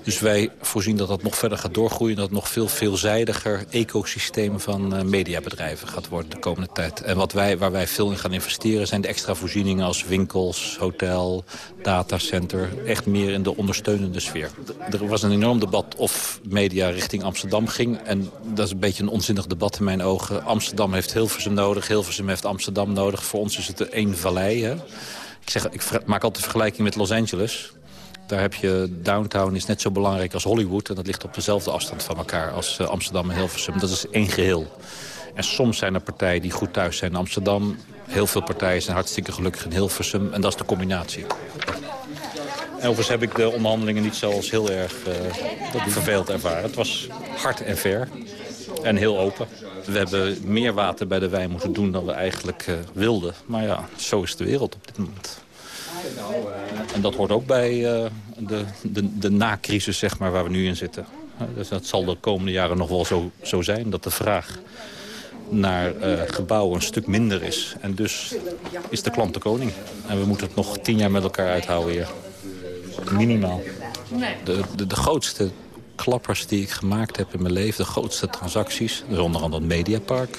Dus wij voorzien dat dat nog verder gaat doorgroeien... dat het nog veel veelzijdiger ecosysteem van uh, mediabedrijven gaat worden de komende tijd. En wat wij, waar wij veel in gaan investeren zijn de extra voorzieningen... als winkels, hotel, datacenter. Echt meer in de ondersteunende sfeer. Er was een enorm debat of media richting Amsterdam ging. En dat is een beetje een onzinnig debat in mijn ogen. Amsterdam heeft Hilversum nodig, Hilversum heeft Amsterdam nodig. Voor ons is het één vallei. Hè? Ik, zeg, ik maak altijd de vergelijking met Los Angeles... Daar heb je downtown is net zo belangrijk als Hollywood. En dat ligt op dezelfde afstand van elkaar als uh, Amsterdam en Hilversum. Dat is één geheel. En soms zijn er partijen die goed thuis zijn in Amsterdam. Heel veel partijen zijn hartstikke gelukkig in Hilversum. En dat is de combinatie. En overigens heb ik de onderhandelingen niet zoals heel erg uh, verveeld ervaren. Het was hard en ver en heel open. We hebben meer water bij de wijn moeten doen dan we eigenlijk uh, wilden. Maar ja, zo is de wereld op dit moment. En dat hoort ook bij uh, de, de, de na-crisis zeg maar, waar we nu in zitten. Dus dat zal de komende jaren nog wel zo, zo zijn, dat de vraag naar uh, gebouwen een stuk minder is. En dus is de klant de koning. En we moeten het nog tien jaar met elkaar uithouden hier. Minimaal. De, de, de grootste klappers die ik gemaakt heb in mijn leven, de grootste transacties, dus onder andere het Mediapark.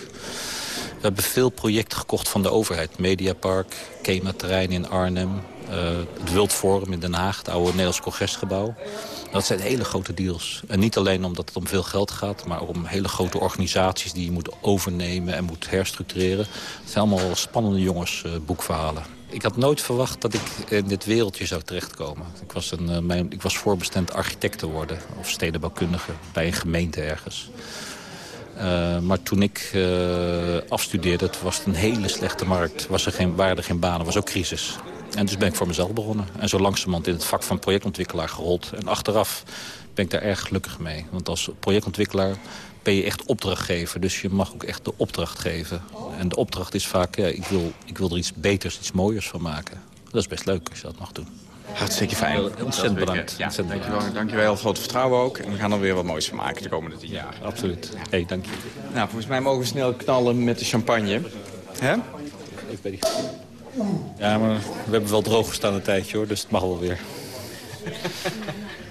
We hebben veel projecten gekocht van de overheid. Mediapark, Kema-terrein in Arnhem, het Wildforum in Den Haag, het oude Nederlands congresgebouw. Dat zijn hele grote deals. En niet alleen omdat het om veel geld gaat... maar om hele grote organisaties die je moet overnemen en moet herstructureren. Het zijn allemaal spannende jongens, uh, boekverhalen. Ik had nooit verwacht dat ik in dit wereldje zou terechtkomen. Ik was, een, mijn, ik was voorbestemd architect te worden of stedenbouwkundige bij een gemeente ergens. Maar toen ik uh, afstudeerde, was het een hele slechte markt. Was er geen, waren er geen banen, was ook crisis. En dus ben ik voor mezelf begonnen. En zo langzamerhand in het vak van projectontwikkelaar gerold. En achteraf ben ik daar erg gelukkig mee. Want als projectontwikkelaar ben je echt opdrachtgever. Dus je mag ook echt de opdracht geven. En de opdracht is vaak, ja, ik, wil, ik wil er iets beters, iets mooiers van maken. Dat is best leuk als je dat mag doen. Hartstikke fijn. Ontzettend bedankt. Ja, Ontzettend dankjewel, dankjewel voor het vertrouwen ook. En we gaan er weer wat moois van maken de komende tien jaar. Absoluut. Ja. Hey, dank je. Nou, volgens mij mogen we snel knallen met de champagne. Hè? Ik weet niet. Ja, maar we hebben wel droog gestaan een tijdje hoor, dus het mag wel weer.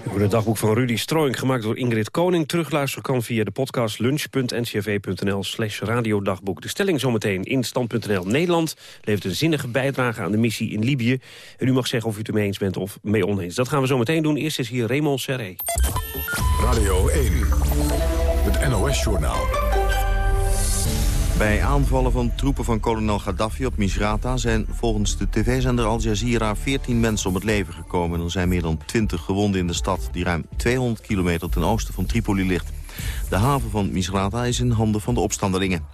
Over het dagboek van Rudy Strooing, gemaakt door Ingrid Koning. Terugluisteren kan via de podcast lunch.ncv.nl slash radiodagboek. De stelling zometeen in stand.nl. Nederland levert een zinnige bijdrage aan de missie in Libië. En u mag zeggen of u het ermee eens bent of mee oneens. Dat gaan we zo meteen doen. Eerst is hier Raymond Serré. Radio 1, het NOS-journaal. Bij aanvallen van troepen van kolonel Gaddafi op Misrata... zijn volgens de tv-zender Al Jazeera 14 mensen om het leven gekomen. En er zijn meer dan 20 gewonden in de stad... die ruim 200 kilometer ten oosten van Tripoli ligt. De haven van Misrata is in handen van de opstandelingen.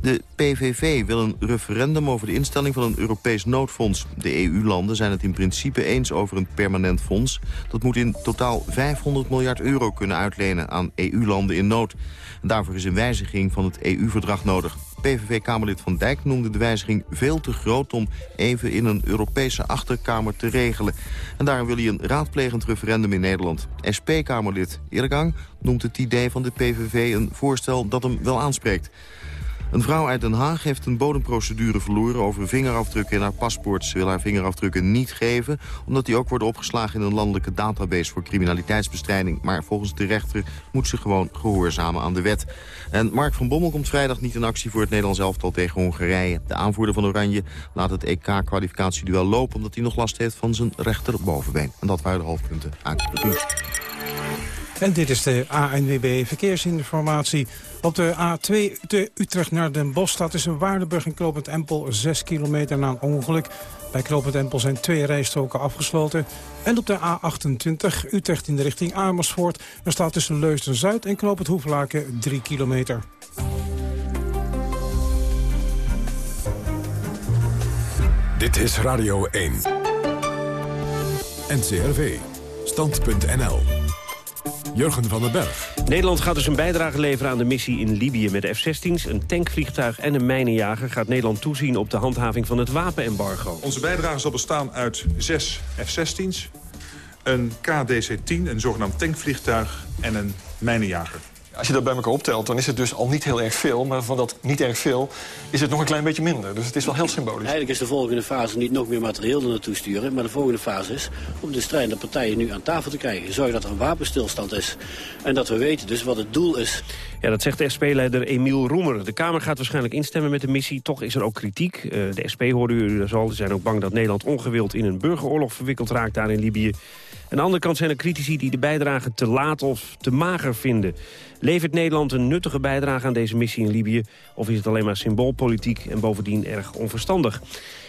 De PVV wil een referendum over de instelling van een Europees noodfonds. De EU-landen zijn het in principe eens over een permanent fonds. Dat moet in totaal 500 miljard euro kunnen uitlenen aan EU-landen in nood. Daarvoor is een wijziging van het EU-verdrag nodig. PVV-Kamerlid Van Dijk noemde de wijziging veel te groot... om even in een Europese achterkamer te regelen. En daarom wil hij een raadplegend referendum in Nederland. SP-Kamerlid Eergang noemt het idee van de PVV een voorstel dat hem wel aanspreekt. Een vrouw uit Den Haag heeft een bodemprocedure verloren over vingerafdrukken in haar paspoort. Ze wil haar vingerafdrukken niet geven, omdat die ook worden opgeslagen in een landelijke database voor criminaliteitsbestrijding. Maar volgens de rechter moet ze gewoon gehoorzamen aan de wet. En Mark van Bommel komt vrijdag niet in actie voor het Nederlands elftal tegen Hongarije. De aanvoerder van Oranje laat het EK-kwalificatieduel lopen, omdat hij nog last heeft van zijn rechterbovenbeen. En dat waren de hoofdpunten aan het. En dit is de ANWB Verkeersinformatie. Op de A2 de Utrecht naar Den Bosch staat tussen Waardenburg en Knopend Empel 6 kilometer na een ongeluk. Bij Knopend Empel zijn twee rijstroken afgesloten. En op de A28 Utrecht in de richting Amersfoort. Er staat tussen Leusden-Zuid en Knopend Hoeflaken 3 kilometer. Dit is Radio 1. NCRV. Stand.nl. Jurgen van den Berg. Nederland gaat dus een bijdrage leveren aan de missie in Libië. Met de F-16's, een tankvliegtuig en een mijnenjager... gaat Nederland toezien op de handhaving van het wapenembargo. Onze bijdrage zal bestaan uit zes F-16's... een KDC-10, een zogenaamd tankvliegtuig en een mijnenjager. Als je dat bij elkaar optelt, dan is het dus al niet heel erg veel. Maar van dat niet erg veel is het nog een klein beetje minder. Dus het is wel heel symbolisch. Eigenlijk is de volgende fase niet nog meer materieel er naartoe sturen. Maar de volgende fase is om de strijdende partijen nu aan tafel te krijgen. Zorgen dat er een wapenstilstand is. En dat we weten dus wat het doel is. Ja, dat zegt de SP-leider Emiel Roemer. De Kamer gaat waarschijnlijk instemmen met de missie. Toch is er ook kritiek. Uh, de SP hoorde u dus al. Ze zijn ook bang dat Nederland ongewild in een burgeroorlog verwikkeld raakt daar in Libië. Aan de andere kant zijn er critici die de bijdrage te laat of te mager vinden. Levert Nederland een nuttige bijdrage aan deze missie in Libië? Of is het alleen maar symboolpolitiek en bovendien erg onverstandig?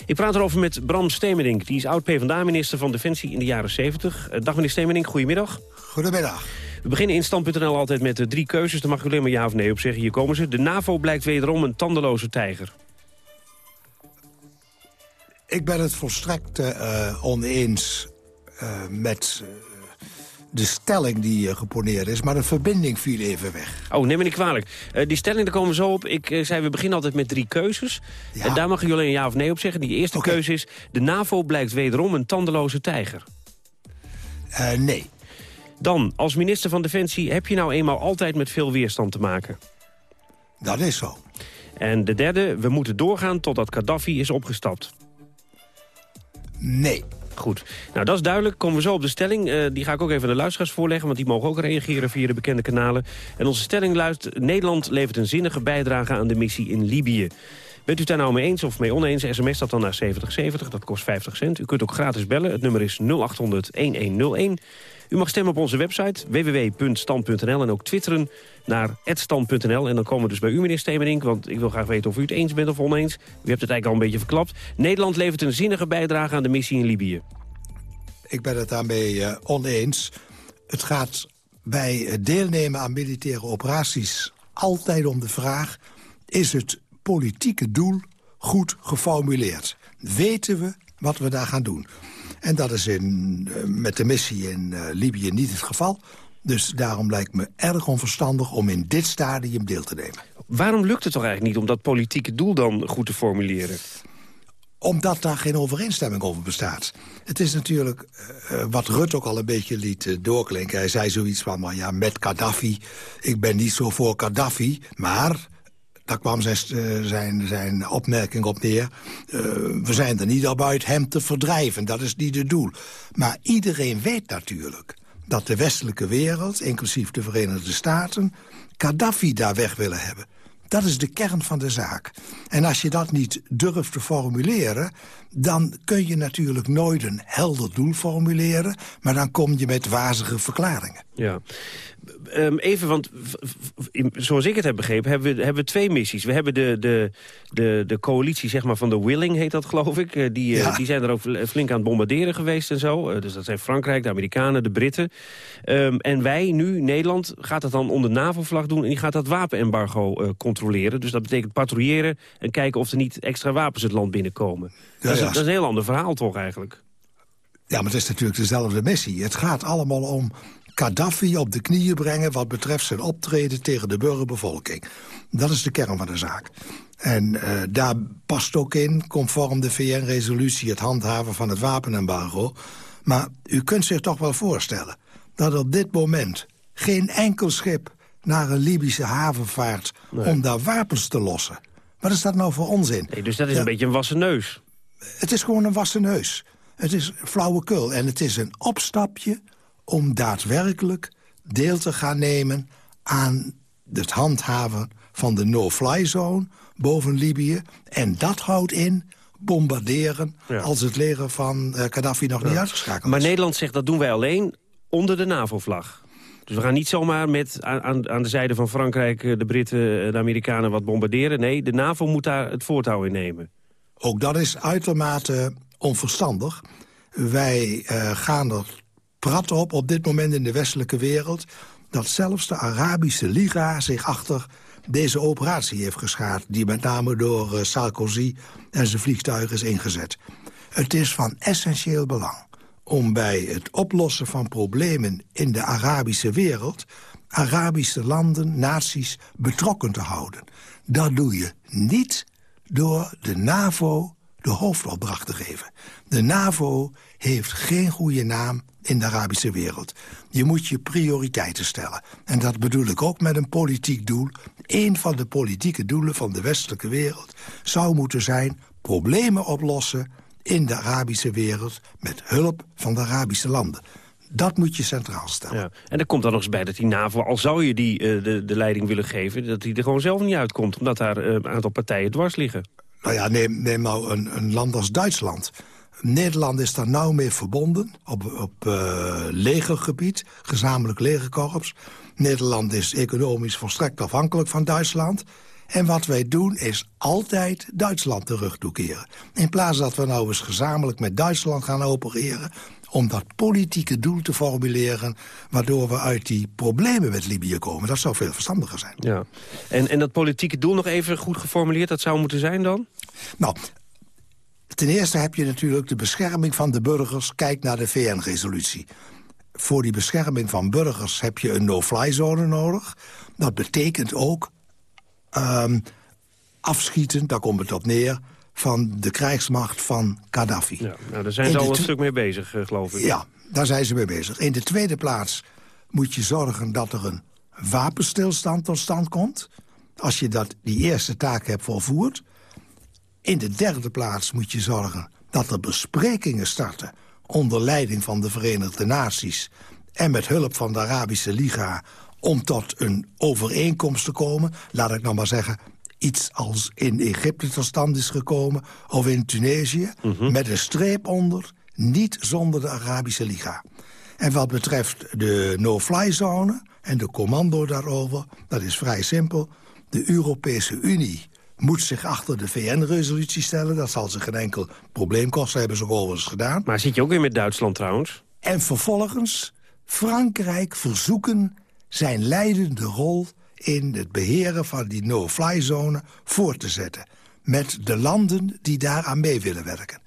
Ik praat erover met Bram Stemerink. Die is oud-PVDA-minister van Defensie in de jaren 70. Dag meneer Stemerink, goedemiddag. Goedemiddag. We beginnen in stand.nl altijd met de drie keuzes. Daar mag u alleen maar ja of nee op zeggen. Hier komen ze. De NAVO blijkt wederom een tandeloze tijger. Ik ben het volstrekt uh, oneens eh, met eh, de stelling die uh, geponeerd is, maar de verbinding viel even weg. Oh, neem me niet kwalijk. Uh, die stelling, daar komen we zo op. Ik uh, zei, we beginnen altijd met drie keuzes. Ja. En daar mag je alleen een ja of nee op zeggen. Die eerste okay. keuze is, de NAVO blijkt wederom een tandeloze tijger. nee. Dan, als minister van Defensie heb je nou eenmaal altijd met veel weerstand te maken. Dat is zo. En de derde, we moeten doorgaan totdat Gaddafi is opgestapt. Nee. Goed. Nou, dat is duidelijk. Komen we zo op de stelling. Uh, die ga ik ook even aan de luisteraars voorleggen... want die mogen ook reageren via de bekende kanalen. En onze stelling luidt... Nederland levert een zinnige bijdrage aan de missie in Libië. Bent u daar nou mee eens of mee oneens? SMS dat dan naar 7070, dat kost 50 cent. U kunt ook gratis bellen. Het nummer is 0800-1101. U mag stemmen op onze website www.stand.nl en ook twitteren naar @stand.nl. En dan komen we dus bij u, meneer Stemerink, want ik wil graag weten of u het eens bent of oneens. U hebt het eigenlijk al een beetje verklapt. Nederland levert een zinnige bijdrage aan de missie in Libië. Ik ben het daarmee uh, oneens. Het gaat bij deelnemen aan militaire operaties altijd om de vraag... is het politieke doel goed geformuleerd? Weten we wat we daar gaan doen? En dat is in, uh, met de missie in uh, Libië niet het geval. Dus daarom lijkt me erg onverstandig om in dit stadium deel te nemen. Waarom lukt het toch eigenlijk niet om dat politieke doel dan goed te formuleren? Omdat daar geen overeenstemming over bestaat. Het is natuurlijk uh, wat Rut ook al een beetje liet uh, doorklinken. Hij zei zoiets van, maar ja, met Gaddafi. Ik ben niet zo voor Gaddafi, maar daar kwam zijn, uh, zijn, zijn opmerking op neer. Uh, we zijn er niet op uit hem te verdrijven, dat is niet het doel. Maar iedereen weet natuurlijk dat de westelijke wereld, inclusief de Verenigde Staten... Gaddafi daar weg willen hebben. Dat is de kern van de zaak. En als je dat niet durft te formuleren... dan kun je natuurlijk nooit een helder doel formuleren... maar dan kom je met wazige verklaringen. Ja. Um, even, want zoals ik het heb begrepen, hebben we, hebben we twee missies. We hebben de, de, de, de coalitie zeg maar, van de Willing, heet dat geloof ik. Uh, die, ja. uh, die zijn er ook flink aan het bombarderen geweest en zo. Uh, dus dat zijn Frankrijk, de Amerikanen, de Britten. Um, en wij nu, Nederland, gaat dat dan onder NAVO-vlag doen... en die gaat dat wapenembargo controleren. Dus dat betekent patrouilleren en kijken of er niet extra wapens het land binnenkomen. Ja, dat, is, ja. dat is een heel ander verhaal toch eigenlijk? Ja, maar het is natuurlijk dezelfde missie. Het gaat allemaal om Gaddafi op de knieën brengen... wat betreft zijn optreden tegen de burgerbevolking. Dat is de kern van de zaak. En uh, daar past ook in, conform de VN-resolutie... het handhaven van het wapenembargo. Maar u kunt zich toch wel voorstellen... dat op dit moment geen enkel schip naar een Libische haven vaart... Nee. om daar wapens te lossen. Wat is dat nou voor onzin? Nee, dus dat is ja, een beetje een wassen neus. Het is gewoon een wassen neus. Het is flauwekul en het is een opstapje om daadwerkelijk deel te gaan nemen aan het handhaven van de no-fly zone boven Libië. En dat houdt in bombarderen ja. als het leger van uh, Gaddafi nog ja. niet uitgeschakeld is. Maar Nederland zegt dat doen wij alleen onder de NAVO-vlag. Dus we gaan niet zomaar met aan, aan de zijde van Frankrijk, eh, de Britten, de Amerikanen wat bombarderen. Nee, de NAVO moet daar het voortouw in nemen. Ook dat is uitermate onverstandig. Wij uh, gaan er prat op op dit moment in de westelijke wereld... dat zelfs de Arabische Liga zich achter deze operatie heeft geschaard... die met name door uh, Sarkozy en zijn vliegtuig is ingezet. Het is van essentieel belang om bij het oplossen van problemen in de Arabische wereld... Arabische landen, naties betrokken te houden. Dat doe je niet door de NAVO de hoofdopdracht te geven. De NAVO heeft geen goede naam in de Arabische wereld. Je moet je prioriteiten stellen. En dat bedoel ik ook met een politiek doel. Een van de politieke doelen van de westelijke wereld... zou moeten zijn problemen oplossen in de Arabische wereld... met hulp van de Arabische landen. Dat moet je centraal stellen. Ja. En er komt dan nog eens bij dat die NAVO, al zou je die uh, de, de leiding willen geven... dat die er gewoon zelf niet uitkomt, omdat daar uh, een aantal partijen dwars liggen. Nou ja, neem, neem nou een, een land als Duitsland. Nederland is daar nauw mee verbonden op, op uh, legergebied, gezamenlijk legerkorps. Nederland is economisch volstrekt afhankelijk van Duitsland. En wat wij doen is altijd Duitsland terug toekeren. In plaats dat we nou eens gezamenlijk met Duitsland gaan opereren om dat politieke doel te formuleren... waardoor we uit die problemen met Libië komen. Dat zou veel verstandiger zijn. Ja. En, en dat politieke doel nog even goed geformuleerd, dat zou moeten zijn dan? Nou, Ten eerste heb je natuurlijk de bescherming van de burgers. Kijk naar de VN-resolutie. Voor die bescherming van burgers heb je een no-fly zone nodig. Dat betekent ook um, afschieten, daar komt het op neer van de krijgsmacht van Gaddafi. Ja, nou, daar zijn ze al een stuk mee bezig, uh, geloof ik. Ja, daar zijn ze mee bezig. In de tweede plaats moet je zorgen dat er een wapenstilstand tot stand komt. Als je dat, die eerste taak hebt volvoerd. In de derde plaats moet je zorgen dat er besprekingen starten... onder leiding van de Verenigde Naties... en met hulp van de Arabische Liga om tot een overeenkomst te komen. Laat ik nou maar zeggen, iets als in Egypte tot stand is gekomen... of in Tunesië, mhm. met een streep onder, niet zonder de Arabische Liga. En wat betreft de no-fly-zone en de commando daarover... dat is vrij simpel. De Europese Unie moet zich achter de VN-resolutie stellen. Dat zal ze geen enkel probleem kosten, hebben ze overigens gedaan. Maar zit je ook weer met Duitsland trouwens? En vervolgens Frankrijk verzoeken zijn leidende rol in het beheren van die no-fly-zone voor te zetten. Met de landen die daaraan mee willen werken.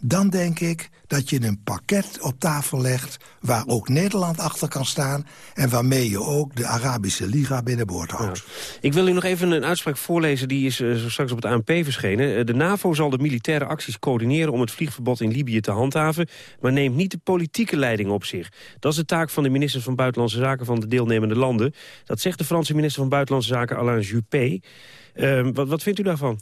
Dan denk ik dat je een pakket op tafel legt... waar ook Nederland achter kan staan... en waarmee je ook de Arabische Liga binnenboord houdt. Ik wil u nog even een uitspraak voorlezen... die is uh, straks op het ANP verschenen. Uh, de NAVO zal de militaire acties coördineren... om het vliegverbod in Libië te handhaven... maar neemt niet de politieke leiding op zich. Dat is de taak van de minister van Buitenlandse Zaken... van de deelnemende landen. Dat zegt de Franse minister van Buitenlandse Zaken Alain Juppé. Uh, wat, wat vindt u daarvan?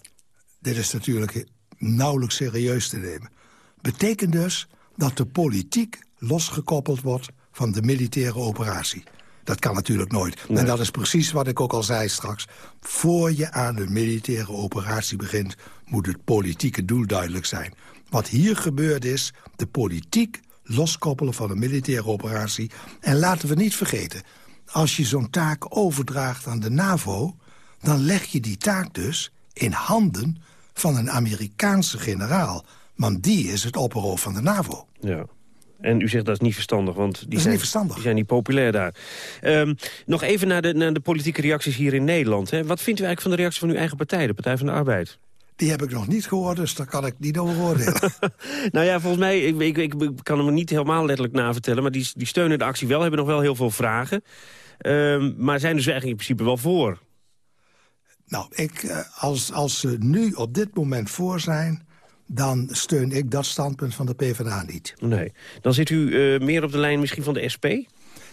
Dit is natuurlijk nauwelijks serieus te nemen betekent dus dat de politiek losgekoppeld wordt van de militaire operatie. Dat kan natuurlijk nooit. En dat is precies wat ik ook al zei straks. Voor je aan een militaire operatie begint... moet het politieke doel duidelijk zijn. Wat hier gebeurd is, de politiek loskoppelen van een militaire operatie. En laten we niet vergeten, als je zo'n taak overdraagt aan de NAVO... dan leg je die taak dus in handen van een Amerikaanse generaal. Want die is het opperhoofd van de NAVO. Ja. En u zegt dat is niet verstandig, want die, zijn, niet verstandig. die zijn niet populair daar. Um, nog even naar de, naar de politieke reacties hier in Nederland. Hè. Wat vindt u eigenlijk van de reactie van uw eigen partij, de Partij van de Arbeid? Die heb ik nog niet gehoord, dus daar kan ik niet over oordelen. nou ja, volgens mij, ik, ik, ik, kan hem niet helemaal letterlijk navertellen... maar die, die steunen de actie wel, hebben nog wel heel veel vragen. Um, maar zijn dus eigenlijk in principe wel voor. Nou, ik, eh, als, als ze nu op dit moment voor zijn dan steun ik dat standpunt van de PvdA niet. Nee. Dan zit u uh, meer op de lijn misschien van de SP?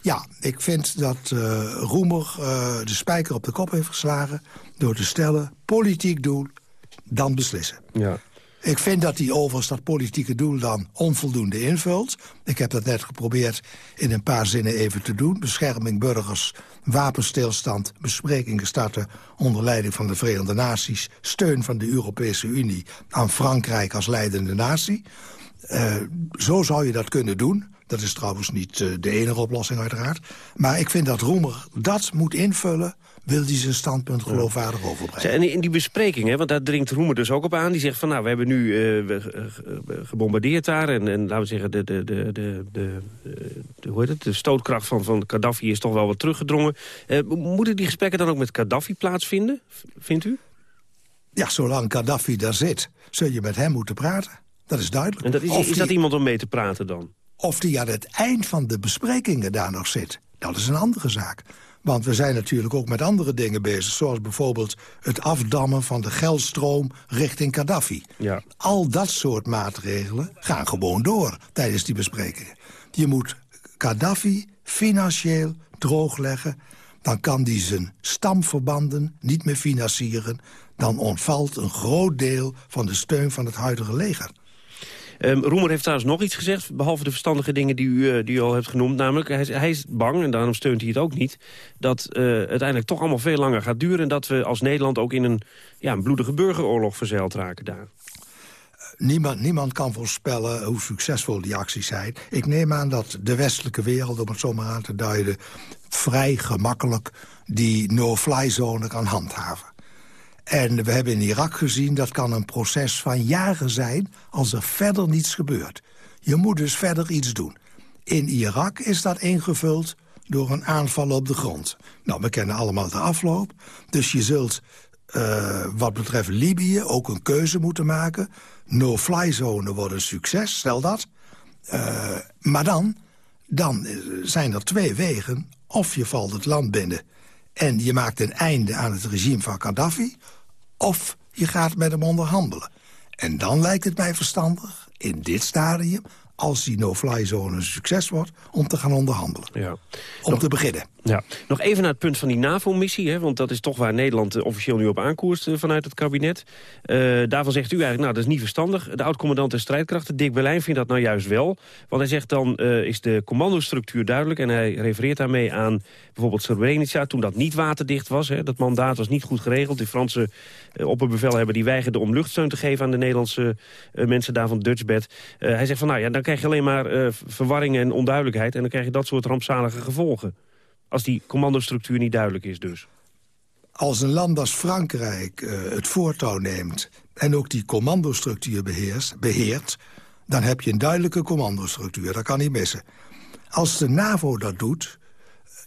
Ja, ik vind dat uh, Roemer uh, de spijker op de kop heeft geslagen... door te stellen, politiek doen, dan beslissen. Ja. Ik vind dat hij overigens dat politieke doel dan onvoldoende invult. Ik heb dat net geprobeerd in een paar zinnen even te doen. Bescherming burgers, wapenstilstand, besprekingen starten... onder leiding van de Verenigde Naties... steun van de Europese Unie aan Frankrijk als leidende natie. Uh, zo zou je dat kunnen doen. Dat is trouwens niet uh, de enige oplossing uiteraard. Maar ik vind dat Roemer dat moet invullen wil hij zijn standpunt geloofwaardig overbrengen. En in die bespreking, want daar dringt Roemer dus ook op aan... die zegt van nou, we hebben nu uh, gebombardeerd daar... En, en laten we zeggen, de, de, de, de, de, hoe heet het, de stootkracht van, van Gaddafi is toch wel wat teruggedrongen. Uh, moeten die gesprekken dan ook met Gaddafi plaatsvinden, vindt u? Ja, zolang Gaddafi daar zit, zul je met hem moeten praten. Dat is duidelijk. En dat is, is dat iemand om mee te praten dan? Of die aan het eind van de besprekingen daar nog zit, dat is een andere zaak. Want we zijn natuurlijk ook met andere dingen bezig... zoals bijvoorbeeld het afdammen van de geldstroom richting Gaddafi. Ja. Al dat soort maatregelen gaan gewoon door tijdens die besprekingen. Je moet Gaddafi financieel droogleggen... dan kan die zijn stamverbanden niet meer financieren... dan ontvalt een groot deel van de steun van het huidige leger. Um, Roemer heeft trouwens nog iets gezegd, behalve de verstandige dingen die u, uh, die al hebt genoemd. Namelijk, hij, hij, is bang, en daarom steunt hij het ook niet... dat uh, uiteindelijk toch allemaal veel langer gaat duren... en dat we als Nederland ook in een, ja, een bloedige burgeroorlog verzeild raken daar. Niemand, niemand kan voorspellen hoe succesvol die acties zijn. Ik neem aan dat de westelijke wereld, om het zo maar aan te duiden... vrij gemakkelijk die no-fly-zone kan handhaven. En we hebben in Irak gezien, dat kan een proces van jaren zijn... als er verder niets gebeurt. Je moet dus verder iets doen. In Irak is dat ingevuld door een aanval op de grond. Nou, we kennen allemaal de afloop. Dus je zult uh, wat betreft Libië ook een keuze moeten maken. No-fly zone wordt een succes, stel dat. Uh, maar dan, dan zijn er twee wegen. Of je valt het land binnen en je maakt een einde aan het regime van Gaddafi... of je gaat met hem onderhandelen. En dan lijkt het mij verstandig, in dit stadium als die no-fly zone een succes wordt... om te gaan onderhandelen. Ja. Om te beginnen. Ja. Nog even naar het punt van die NAVO-missie. Want dat is toch waar Nederland eh, officieel nu op aankoerst uh, vanuit het kabinet. Uh, daarvan zegt u eigenlijk, nou dat is niet verstandig. De oud-commandant der strijdkrachten, Dick Berlijn, vindt dat nou juist wel. Want hij zegt dan uh, is de commandostructuur duidelijk. En hij refereert daarmee aan bijvoorbeeld Srebrenica... toen dat niet waterdicht was. Hè, dat mandaat was niet goed geregeld. De Franse opperbevelhebber die weigerde om luchtsteun te geven... aan de Nederlandse mensen daar van Dutchbed. hij zegt van, nou ja, dan krijg je alleen maar verwarring en onduidelijkheid... en dan krijg je dat soort rampzalige gevolgen. Als die commandostructuur niet duidelijk is dus. Als een land als Frankrijk uh, het voortouw neemt... en ook die commandostructuur beheert... dan heb je een duidelijke commandostructuur. Dat kan niet missen. Als de NAVO dat doet,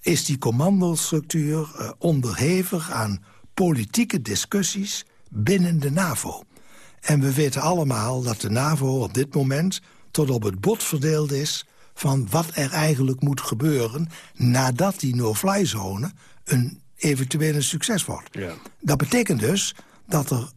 is die commandostructuur uh, onderhevig aan politieke discussies binnen de NAVO. En we weten allemaal dat de NAVO op dit moment tot op het bot verdeeld is van wat er eigenlijk moet gebeuren... nadat die no-fly zone een eventueel een succes wordt. Ja. Dat betekent dus dat er...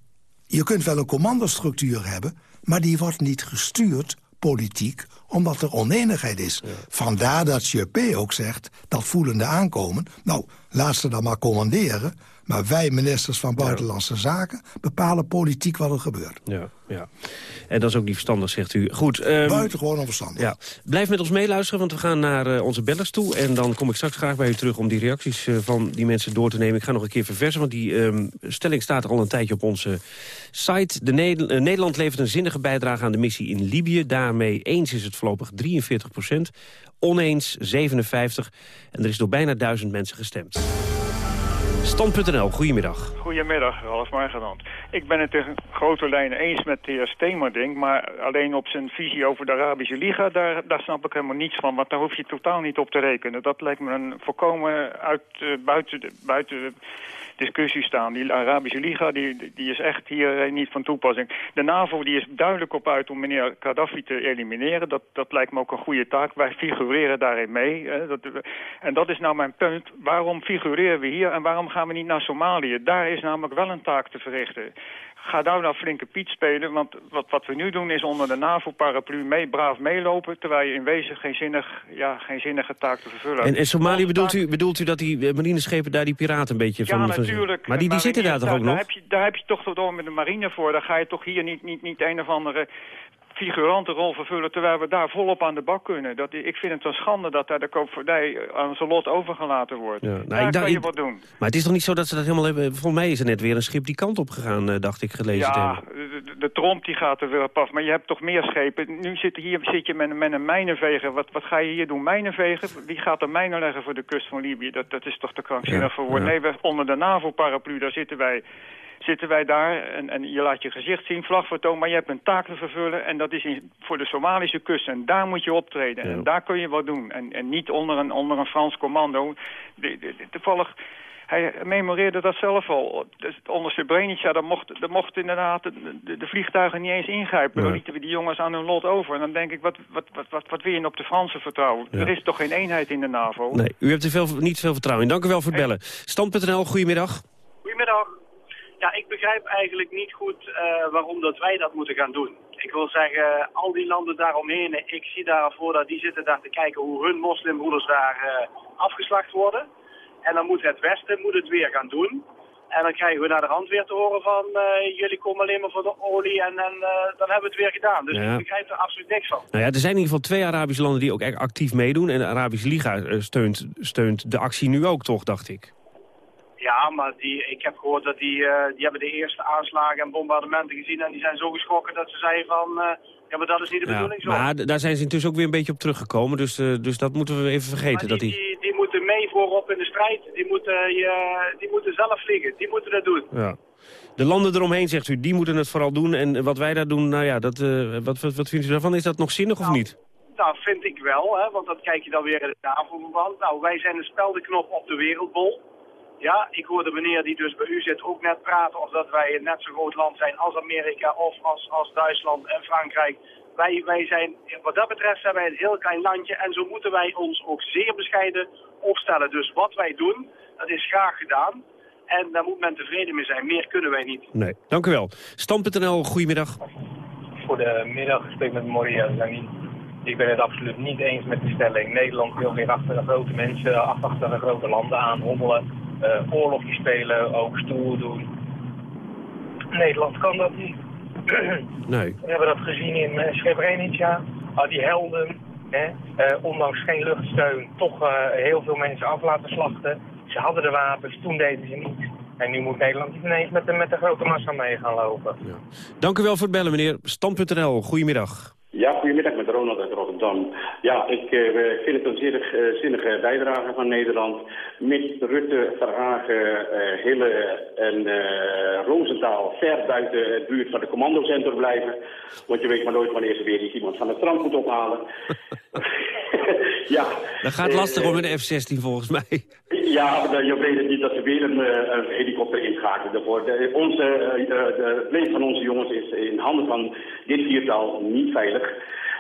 Je kunt wel een commandostructuur hebben... maar die wordt niet gestuurd politiek omdat er oneenigheid is. Vandaar dat Juppé ook zegt, dat voelende aankomen... nou, laat ze dan maar commanderen... Maar wij, ministers van Buitenlandse Zaken, bepalen politiek wat er gebeurt. Ja, ja. En dat is ook niet verstandig, zegt u. Goed. Um, Buitengewoon onverstandig. Ja. Blijf met ons meeluisteren, want we gaan naar uh, onze bellers toe. En dan kom ik straks graag bij u terug om die reacties uh, van die mensen door te nemen. Ik ga nog een keer verversen, want die um, stelling staat al een tijdje op onze site. De ne uh, Nederland levert een zinnige bijdrage aan de missie in Libië. Daarmee eens is het voorlopig 43 procent. Oneens 57. En er is door bijna duizend mensen gestemd. Stand.nl, goedemiddag. Goedemiddag, Ralf Margenand. Ik ben het in grote lijnen eens met de heer Stemerding... maar alleen op zijn visie over de Arabische Liga, daar, daar snap ik helemaal niets van. Want daar hoef je totaal niet op te rekenen. Dat lijkt me een voorkomen uit, uh, buiten, buiten discussie staan. Die Arabische Liga die, die is echt hier eh, niet van toepassing. De NAVO die is duidelijk op uit om meneer Gaddafi te elimineren. Dat, dat lijkt me ook een goede taak. Wij figureren daarin mee. Hè. Dat, en dat is nou mijn punt. Waarom figureren we hier en waarom gaan we niet naar Somalië? Daar is namelijk wel een taak te verrichten ga daar nou flinke Piet spelen. Want wat, wat we nu doen is onder de NAVO-paraplu mee, braaf meelopen... terwijl je in wezen geen, zinnig, ja, geen zinnige taak te vervullen hebt. En, en Somalië bedoelt u, bedoelt u dat die eh, marineschepen daar die piraten een beetje ja, van... natuurlijk. Maar die, die zitten daar toch ook daar nog? Heb je, daar heb je toch door met de marine voor. Daar ga je toch hier niet, niet, niet een of andere figurantenrol vervullen... terwijl we daar volop aan de bak kunnen. Dat, ik vind het een schande dat daar de koopvaardij aan zijn lot overgelaten wordt. Ja, nou, daar kan je wat doen. Maar het is toch niet zo dat ze dat helemaal hebben... Volgens mij is er net weer een schip die kant op gegaan, uh, dacht ik, gelezen ja, te hebben. De, de, tromp die gaat er weer op af. Maar je hebt toch meer schepen. Nu zit, hier zit je met, met een mijnenveger. Wat, wat ga je hier doen? Mijnenvegen? Wie gaat er mijnen leggen voor de kust van Libië? Dat, dat is toch te krankzinnig ja, voor woord. Nee, we, onder de NAVO-paraplu, daar zitten wij zitten wij daar en, en je laat je gezicht zien, vlagfoto, maar je hebt een taak te vervullen en dat is in, voor de Somalische kust en daar moet je optreden ja. en daar kun je wat doen en, en niet onder een, onder een Frans commando. De, de, de, toevallig, hij memoreerde dat zelf al. Dus onder Srebrenica, daar mocht, daar mocht inderdaad de, de, vliegtuigen niet eens ingrijpen. Dan lieten we die jongens aan hun lot over. En dan denk ik, wat, wat, wat, wat, wat wil je op de Fransen vertrouwen? Ja. Er is toch geen eenheid in de NAVO? Nee, u hebt er veel, niet veel vertrouwen in. Dank u wel voor het bellen. Stand.nl, goedemiddag. Goedemiddag. Ja, ik begrijp eigenlijk niet goed uh, waarom dat wij dat moeten gaan doen. Ik wil zeggen, al die landen daaromheen, ik zie daarvoor dat die zitten daar te kijken hoe hun moslimbroeders daar uh, afgeslacht worden. En dan moet het Westen moet het weer gaan doen. En dan krijgen we naar de hand weer te horen van, uh, jullie komen alleen maar voor de olie en, en dan hebben we het weer gedaan. Dus ja. ik begrijp er absoluut niks van. Nou ja, er zijn in ieder geval twee Arabische landen die ook echt actief meedoen. En de Arabische Liga steunt, steunt de actie nu ook toch, dacht ik. Ja, maar die, ik heb gehoord dat die, uh, die hebben de eerste aanslagen en bombardementen gezien en die zijn zo geschrokken dat ze zeiden van, uh, ja maar dat is niet de bedoeling zo. Maar daar zijn ze intussen ook weer een beetje op teruggekomen, dus, uh, dus dat moeten we even vergeten. Die, dat die... Die, die moeten mee voorop in de strijd, die moeten, je, die moeten zelf vliegen, die moeten dat doen. Ja. De landen eromheen, zegt u, die moeten het vooral doen en wat wij daar doen, nou ja, dat, wat, wat, wat vindt u daarvan? Is dat nog zinnig nou, of niet? Nou, vind ik wel, hè, want dat kijk je dan weer in het NAVO-verband. Nou, wij zijn de speldenknop op de wereldbol. Ja, ik hoorde meneer die dus bij u zit ook net praten of dat wij een net zo groot land zijn als Amerika of als, als Duitsland en Frankrijk. Wij, wij zijn, wat dat betreft zijn wij een heel klein landje en zo moeten wij ons ook zeer bescheiden opstellen. Dus wat wij doen, dat is graag gedaan. En daar moet men tevreden mee zijn. Meer kunnen wij niet. Nee, dank u wel. Stand.nl, goedemiddag. Goedemiddag, ik spreek met Moria Zani. Ik ben het absoluut niet eens met de stelling. Nederland wil weer achter de grote mensen, achter de grote landen aanhommelen. Uh, oorlogjes spelen, ook stoer doen. Nederland kan dat niet. Nee. We hebben dat gezien in uh, Srebrenica. Al die helden, hè, uh, ondanks geen luchtsteun, toch heel veel mensen af laten slachten. Ze hadden de wapens, toen deden ze niet. En nu moet Nederland ineens met de, met de grote massa mee gaan lopen. Ja. Dank u wel voor het bellen, meneer. Stand.nl, goedemiddag. Ja, goedemiddag met Ronald uit Rotterdam. Ja, ik uh, vind het een zeer uh, zinnige bijdrage van Nederland. Met Rutte, Verhagen, uh, Hille en Roosentaal ver buiten de buurt van de commandocentrum blijven. Want je weet maar nooit wanneer ze weer iemand van het strand moet ophalen. ja. Dat gaat lastig om een F-16 volgens mij. Ja, maar je weet het niet dat ze weer een, een helikopter daarvoor. De, onze, de, het leven van onze jongens is in handen van dit viertal niet veilig.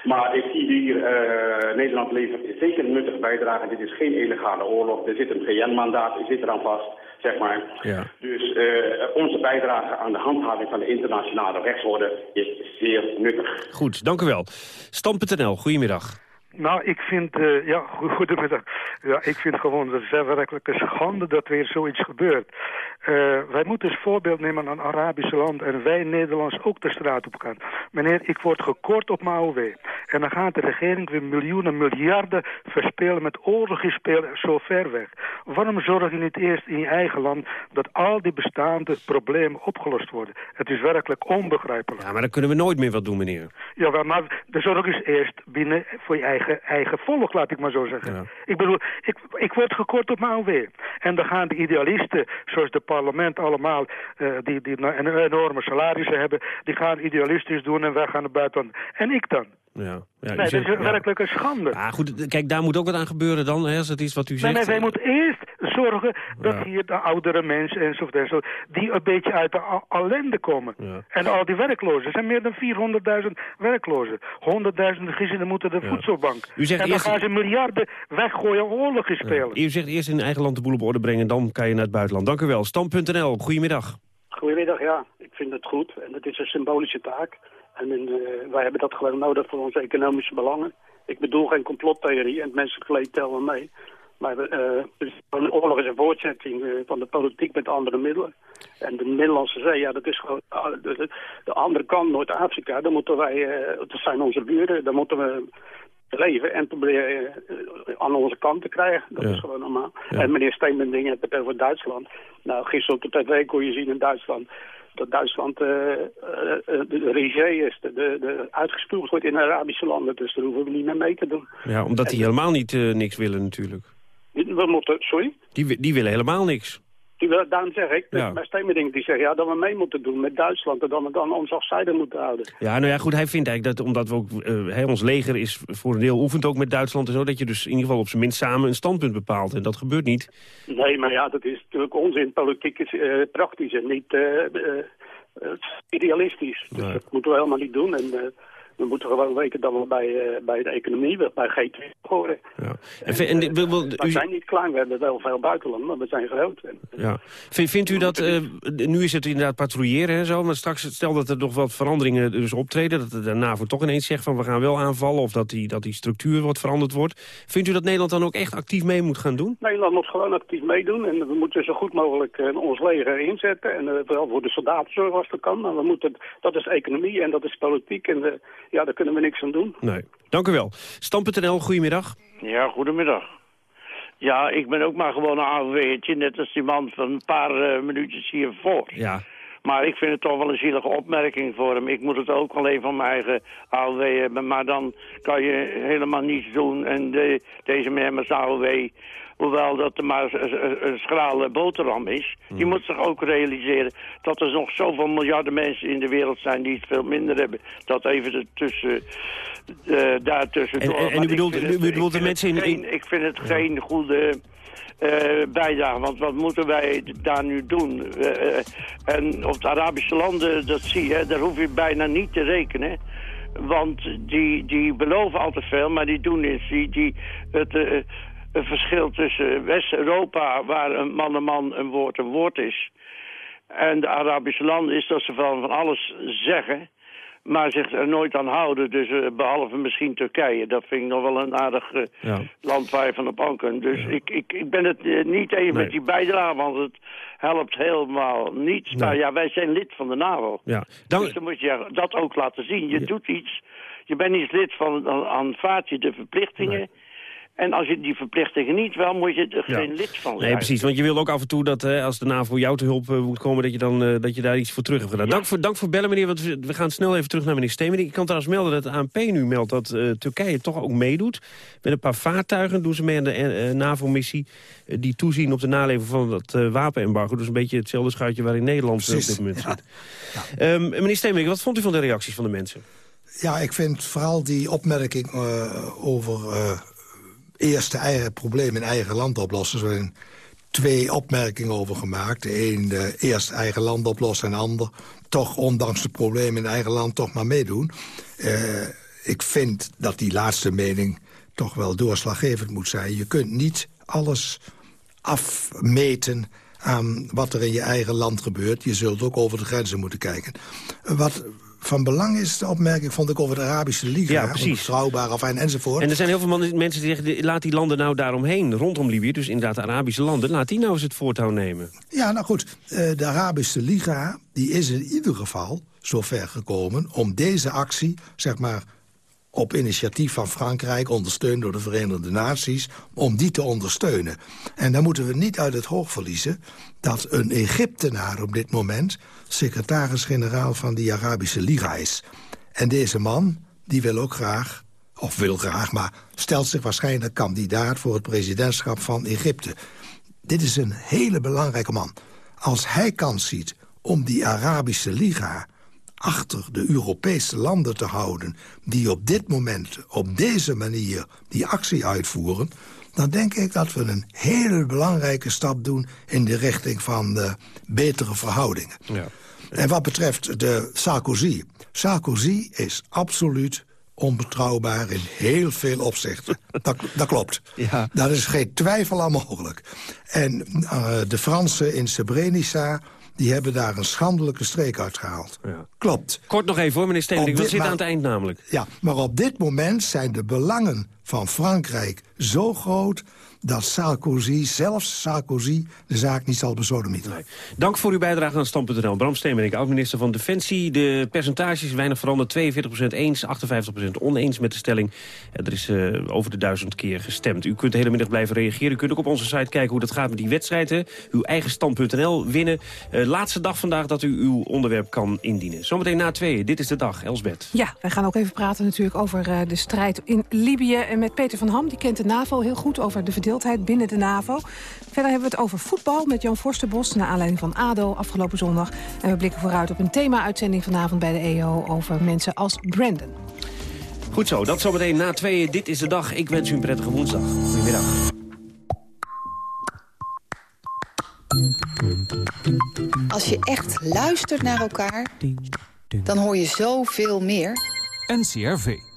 Maar ik zie hier, uh, Nederland levert zeker een nuttige bijdrage. Dit is geen illegale oorlog. Er zit een VN-mandaat, zit eraan vast, zeg maar. Ja. Dus uh, onze bijdrage aan de handhaving van de internationale rechtsorde is zeer nuttig. Goed, dank u wel. Stam.nl, goedemiddag. Nou, ik vind, uh, ja, goedemiddag. Ja, ik vind gewoon, dat is werkelijk een schande dat weer zoiets gebeurt. Uh, wij moeten als voorbeeld nemen aan Arabische land en wij Nederlands ook de straat op gaan. Meneer, ik word gekort op mijn AOW. En dan gaat de regering weer miljoenen, miljarden verspelen met oorlogjes spelen zo ver weg. Waarom zorg je niet eerst in je eigen land dat al die bestaande problemen opgelost worden? Het is werkelijk onbegrijpelijk. Ja, maar dan kunnen we nooit meer wat doen, meneer. Ja, maar de zorg is eerst binnen voor je eigen, eigen volk, laat ik maar zo zeggen. Ja. Ik bedoel, ik, ik word gekort op mijn AOW. En dan gaan de idealisten, zoals de parlement allemaal, uh, die, die een enorme salarissen hebben, die gaan idealistisch doen en wij gaan naar buiten. En ik dan? Ja. Ja, nee, dat is werkelijk een schande. Ja, goed, kijk, daar moet ook wat aan gebeuren dan, hè, als het is wat u zegt. Nee, nee, wij moeten eerst zorgen dat ja. hier de oudere mensen enzovoort, enzovoort die een beetje uit de ellende komen. Ja. En al die werklozen, er zijn meer dan 400.000 werklozen. Honderdduizenden gezinnen moeten de voedselbank. U zegt en dan eerst... gaan ze miljarden weggooien oorlogen spelen. U zegt eerst in eigen land de boel op orde brengen, dan kan je naar het buitenland. Dank u wel. Stam.nl, goedemiddag. Goedemiddag, ja. Ik vind het goed. En dat is een symbolische taak. En in, uh, wij hebben dat gewoon nodig voor onze economische belangen. Ik bedoel geen complottheorie en het menselijk leed tellen mee. Maar uh, een oorlog is een voortzetting uh, van de politiek met andere middelen. En de Middellandse Zee, ja, dat is gewoon de, de andere kant, Noord-Afrika. Daar moeten wij, uh, dat zijn onze buren, daar moeten we leven en proberen aan onze kant te krijgen. Dat Ja. is gewoon normaal. Ja. En meneer Steenmending heeft het over Duitsland. Nou, gisteren op de tv kon je zien in Duitsland dat Duitsland de regé is, de, de, uitgespuugd wordt in Arabische landen. Dus daar hoeven we niet meer mee te doen. Ja, omdat die helemaal niet niks willen natuurlijk. We moeten, sorry? Die, die willen helemaal niks. Die, daarom zeg ik, Ja. bij die zeggen ja, dat we mee moeten doen met Duitsland en dat we dan ons afzijdig moeten houden. Ja, nou ja, goed, hij vindt eigenlijk dat, omdat we ook, hè, ons leger is voor een deel oefent ook met Duitsland en zo, dat je dus in ieder geval op zijn minst samen een standpunt bepaalt. En dat gebeurt niet. Nee, maar ja, dat is natuurlijk onzin. Politiek is eh, praktisch en niet eh, idealistisch. Dus Nee. dat moeten we helemaal niet doen. En we moeten gewoon weten dat we bij, eh, bij de economie, bij G20 horen. Ja. En, We u- zijn niet klein, we hebben wel veel buitenland, maar we zijn groot. Ja. Vind- Vindt u dat, eh, nu is het inderdaad patrouilleren en zo, maar straks stel dat er nog wat veranderingen dus optreden, dat de NAVO toch ineens zegt van we gaan wel aanvallen of dat die, dat die structuur wat veranderd wordt. Vindt u dat Nederland dan ook echt actief mee moet gaan doen? Nederland moet gewoon actief meedoen en we moeten zo goed mogelijk eh, ons leger inzetten. En wel voor de soldaten zorgen als dat kan, maar we moeten, dat is economie en dat is politiek en ja, daar kunnen we niks aan doen. Nee. Dank u wel. Stam.nl, goedemiddag. Ja, goedemiddag. Ja, ik ben ook maar gewoon een AOW'tje, net als die man van een paar eh, minuutjes hiervoor. Ja. Maar ik vind het toch wel een zielige opmerking voor hem. Ik moet het ook alleen van mijn eigen AOW hebben. Maar dan kan je helemaal niets doen. En de, deze man met zijn AOW hoewel dat er maar een, schrale boterham is. Je Hmm. moet zich ook realiseren dat er nog zoveel miljarden mensen in de wereld zijn die het veel minder hebben. Dat even ertussen, uh, daartussendoor. En, en, en u bedoelt, het, u bedoelt de mensen in... Geen, ik vind het ja. geen goede... Uh, bijdrage. Want wat moeten wij daar nu doen? Uh, en op de Arabische landen, dat zie je, daar hoef je bijna niet te rekenen. Want die, die beloven al te veel, maar die doen niets. Die, die, het, het verschil tussen West-Europa, waar een man een man, een woord een woord is... en de Arabische landen is dat ze van, van alles zeggen maar zich er nooit aan houden. Dus uh, behalve misschien Turkije. Dat vind ik nog wel een aardig uh, ja. land waar je van op aan kunt. Dus ja. ik, ik, ik ben het uh, niet eens nee. met die bijdrage, want het helpt helemaal niets. Nee. Maar ja, wij zijn lid van de NAVO. Ja. Dan... Dus dan moet je dat ook laten zien. Je ja. doet iets. Je bent niet lid van, dan aanvaard je de verplichtingen... Nee. En als je die verplichtingen niet wel, moet je er ja. geen lid van zijn. Nee, precies. Want je wil ook af en toe dat hè, als de NAVO jou te hulp uh, moet komen... Dat je, dan, uh, dat je daar iets voor terug hebt gedaan. Ja. Dank, voor, dank voor bellen, meneer. Want we, gaan snel even terug naar meneer Steenmening. Ik kan trouwens melden dat de ANP nu meldt dat uh, Turkije toch ook meedoet. Met een paar vaartuigen doen ze mee aan de NAVO-missie... die toezien op de naleving van dat wapenembargo. Dus een beetje hetzelfde schuitje waarin Nederland op dit moment zit. Ja. Um, meneer Steenmening, wat vond u van de reacties van de mensen? Ja, ik vind vooral die opmerking over de eigen probleem in eigen land oplossen. Er zijn twee opmerkingen over gemaakt. Een de eerst eigen land oplossen en de ander... toch ondanks de problemen in eigen land toch maar meedoen. Uh, ik vind dat die laatste mening toch wel doorslaggevend moet zijn. Je kunt niet alles afmeten aan wat er in je eigen land gebeurt. Je zult ook over de grenzen moeten kijken. Wat van belang is de opmerking, vond ik, over de Arabische Liga. Ja, precies. Onbetrouwbaar, of enzovoort. En er zijn heel veel mensen die zeggen, laat die landen nou daaromheen, rondom Libië, dus inderdaad de Arabische landen, laat die nou eens het voortouw nemen. Ja, nou goed, de Arabische Liga, die is in ieder geval zover gekomen om deze actie, zeg maar, op initiatief van Frankrijk, ondersteund door de Verenigde Naties, om die te ondersteunen. En dan moeten we niet uit het oog verliezen dat een Egyptenaar op dit moment secretaris-generaal van die Arabische Liga is. En deze man, die wil ook graag, of wil graag, maar stelt zich waarschijnlijk kandidaat voor het presidentschap van Egypte. Dit is een hele belangrijke man. Als hij kans ziet om die Arabische Liga achter de Europese landen te houden... die op dit moment, op deze manier, die actie uitvoeren... dan denk ik dat we een hele belangrijke stap doen... in de richting van de betere verhoudingen. Ja. En wat betreft de Sarkozy... Sarkozy is absoluut onbetrouwbaar in heel veel opzichten. dat, dat klopt. Ja. Daar is geen twijfel aan mogelijk. En uh, de Fransen in Srebrenica die hebben daar een schandelijke streek uitgehaald. Ja. Klopt. Kort nog even hoor, meneer Steenling, we zitten aan het eind namelijk. Ja, maar op dit moment zijn de belangen van Frankrijk zo groot dat Sarkozy, zelfs Sarkozy, de zaak niet zal bezodemieten. Nee. Dank voor uw bijdrage aan Stand.nl. Bram Steenberg, oud-minister van Defensie. De percentages weinig veranderd. 42% eens, 58% oneens met de stelling. Er is uh, over de duizend keer gestemd. U kunt de hele middag blijven reageren. U kunt ook op onze site kijken hoe dat gaat met die wedstrijden. Uw eigen Stand.nl winnen. Uh, laatste dag vandaag dat u uw onderwerp kan indienen. Zometeen na tweeën. Dit is de dag. Elsbeth. Ja, wij gaan ook even praten natuurlijk over uh, de strijd in Libië. En met Peter van Ham, die kent de NAVO heel goed over de verdeeldheid binnen de NAVO. Verder hebben we het over voetbal met Jan Forsterbos... naar aanleiding van ADO afgelopen zondag. En we blikken vooruit op een thema-uitzending vanavond bij de EO... over mensen als Brandon. Goed zo, dat zometeen na tweeën. Dit is de dag. Ik wens u een prettige woensdag. Goedemiddag. Als je echt luistert naar elkaar, dan hoor je zoveel meer. NCRV.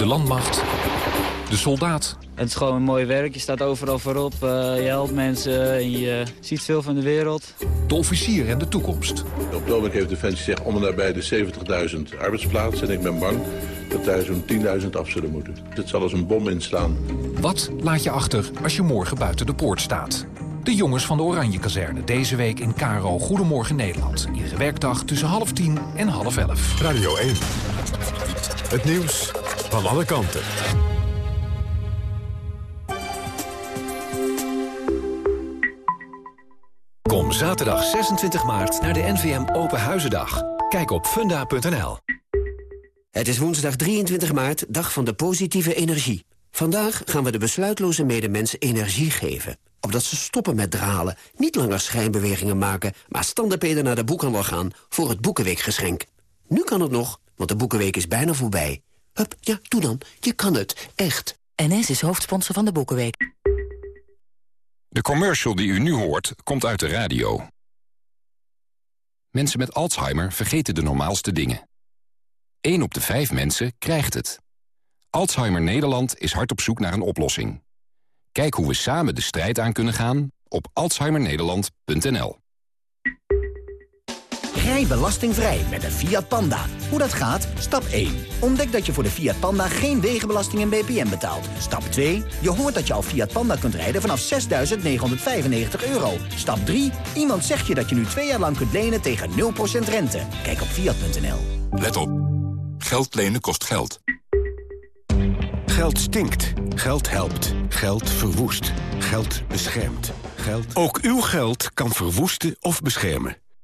De landmacht. De soldaat. Het is gewoon een mooi werk. Je staat overal voorop. Uh, je helpt mensen en je ziet veel van de wereld. De officier en de toekomst. Op het ogenblik heeft Defensie zich om en nabij de 70.000 arbeidsplaatsen. En ik ben bang dat daar zo'n 10.000 af zullen moeten. Het zal als een bom inslaan. Wat laat je achter als je morgen buiten de poort staat? De jongens van de Oranje Kazerne. Deze week in Karo Goedemorgen Nederland. Iedere werkdag tussen half tien en half elf. Radio 1. Het nieuws van alle kanten. Kom zaterdag 26 maart naar de NVM Open Huizendag. Kijk op funda.nl. Het is woensdag 23 maart, dag van de positieve energie. Vandaag gaan we de besluitloze medemens energie geven. Opdat ze stoppen met dralen, niet langer schijnbewegingen maken... maar standaardpeden naar de boekhandel gaan voor het Boekenweekgeschenk. Nu kan het nog, want de Boekenweek is bijna voorbij. Hup, ja, doe dan. Je kan het. Echt. NS is hoofdsponsor van de Boekenweek. De commercial die u nu hoort, komt uit de radio. Mensen met Alzheimer vergeten de normaalste dingen. 1 op de 5 mensen krijgt het. Alzheimer Nederland is hard op zoek naar een oplossing. Kijk hoe we samen de strijd aan kunnen gaan op alzheimernederland.nl. Rij belastingvrij met een Fiat Panda. Hoe dat gaat? Stap 1. Ontdek dat je voor de Fiat Panda geen wegenbelasting en BPM betaalt. Stap 2. Je hoort dat je al Fiat Panda kunt rijden vanaf 6.995 euro. Stap 3. Iemand zegt je dat je nu twee jaar lang kunt lenen tegen 0% rente. Kijk op Fiat.nl. Let op. Geld lenen kost geld. Geld stinkt. Geld helpt. Geld verwoest. Geld beschermt. Geld... Ook uw geld kan verwoesten of beschermen.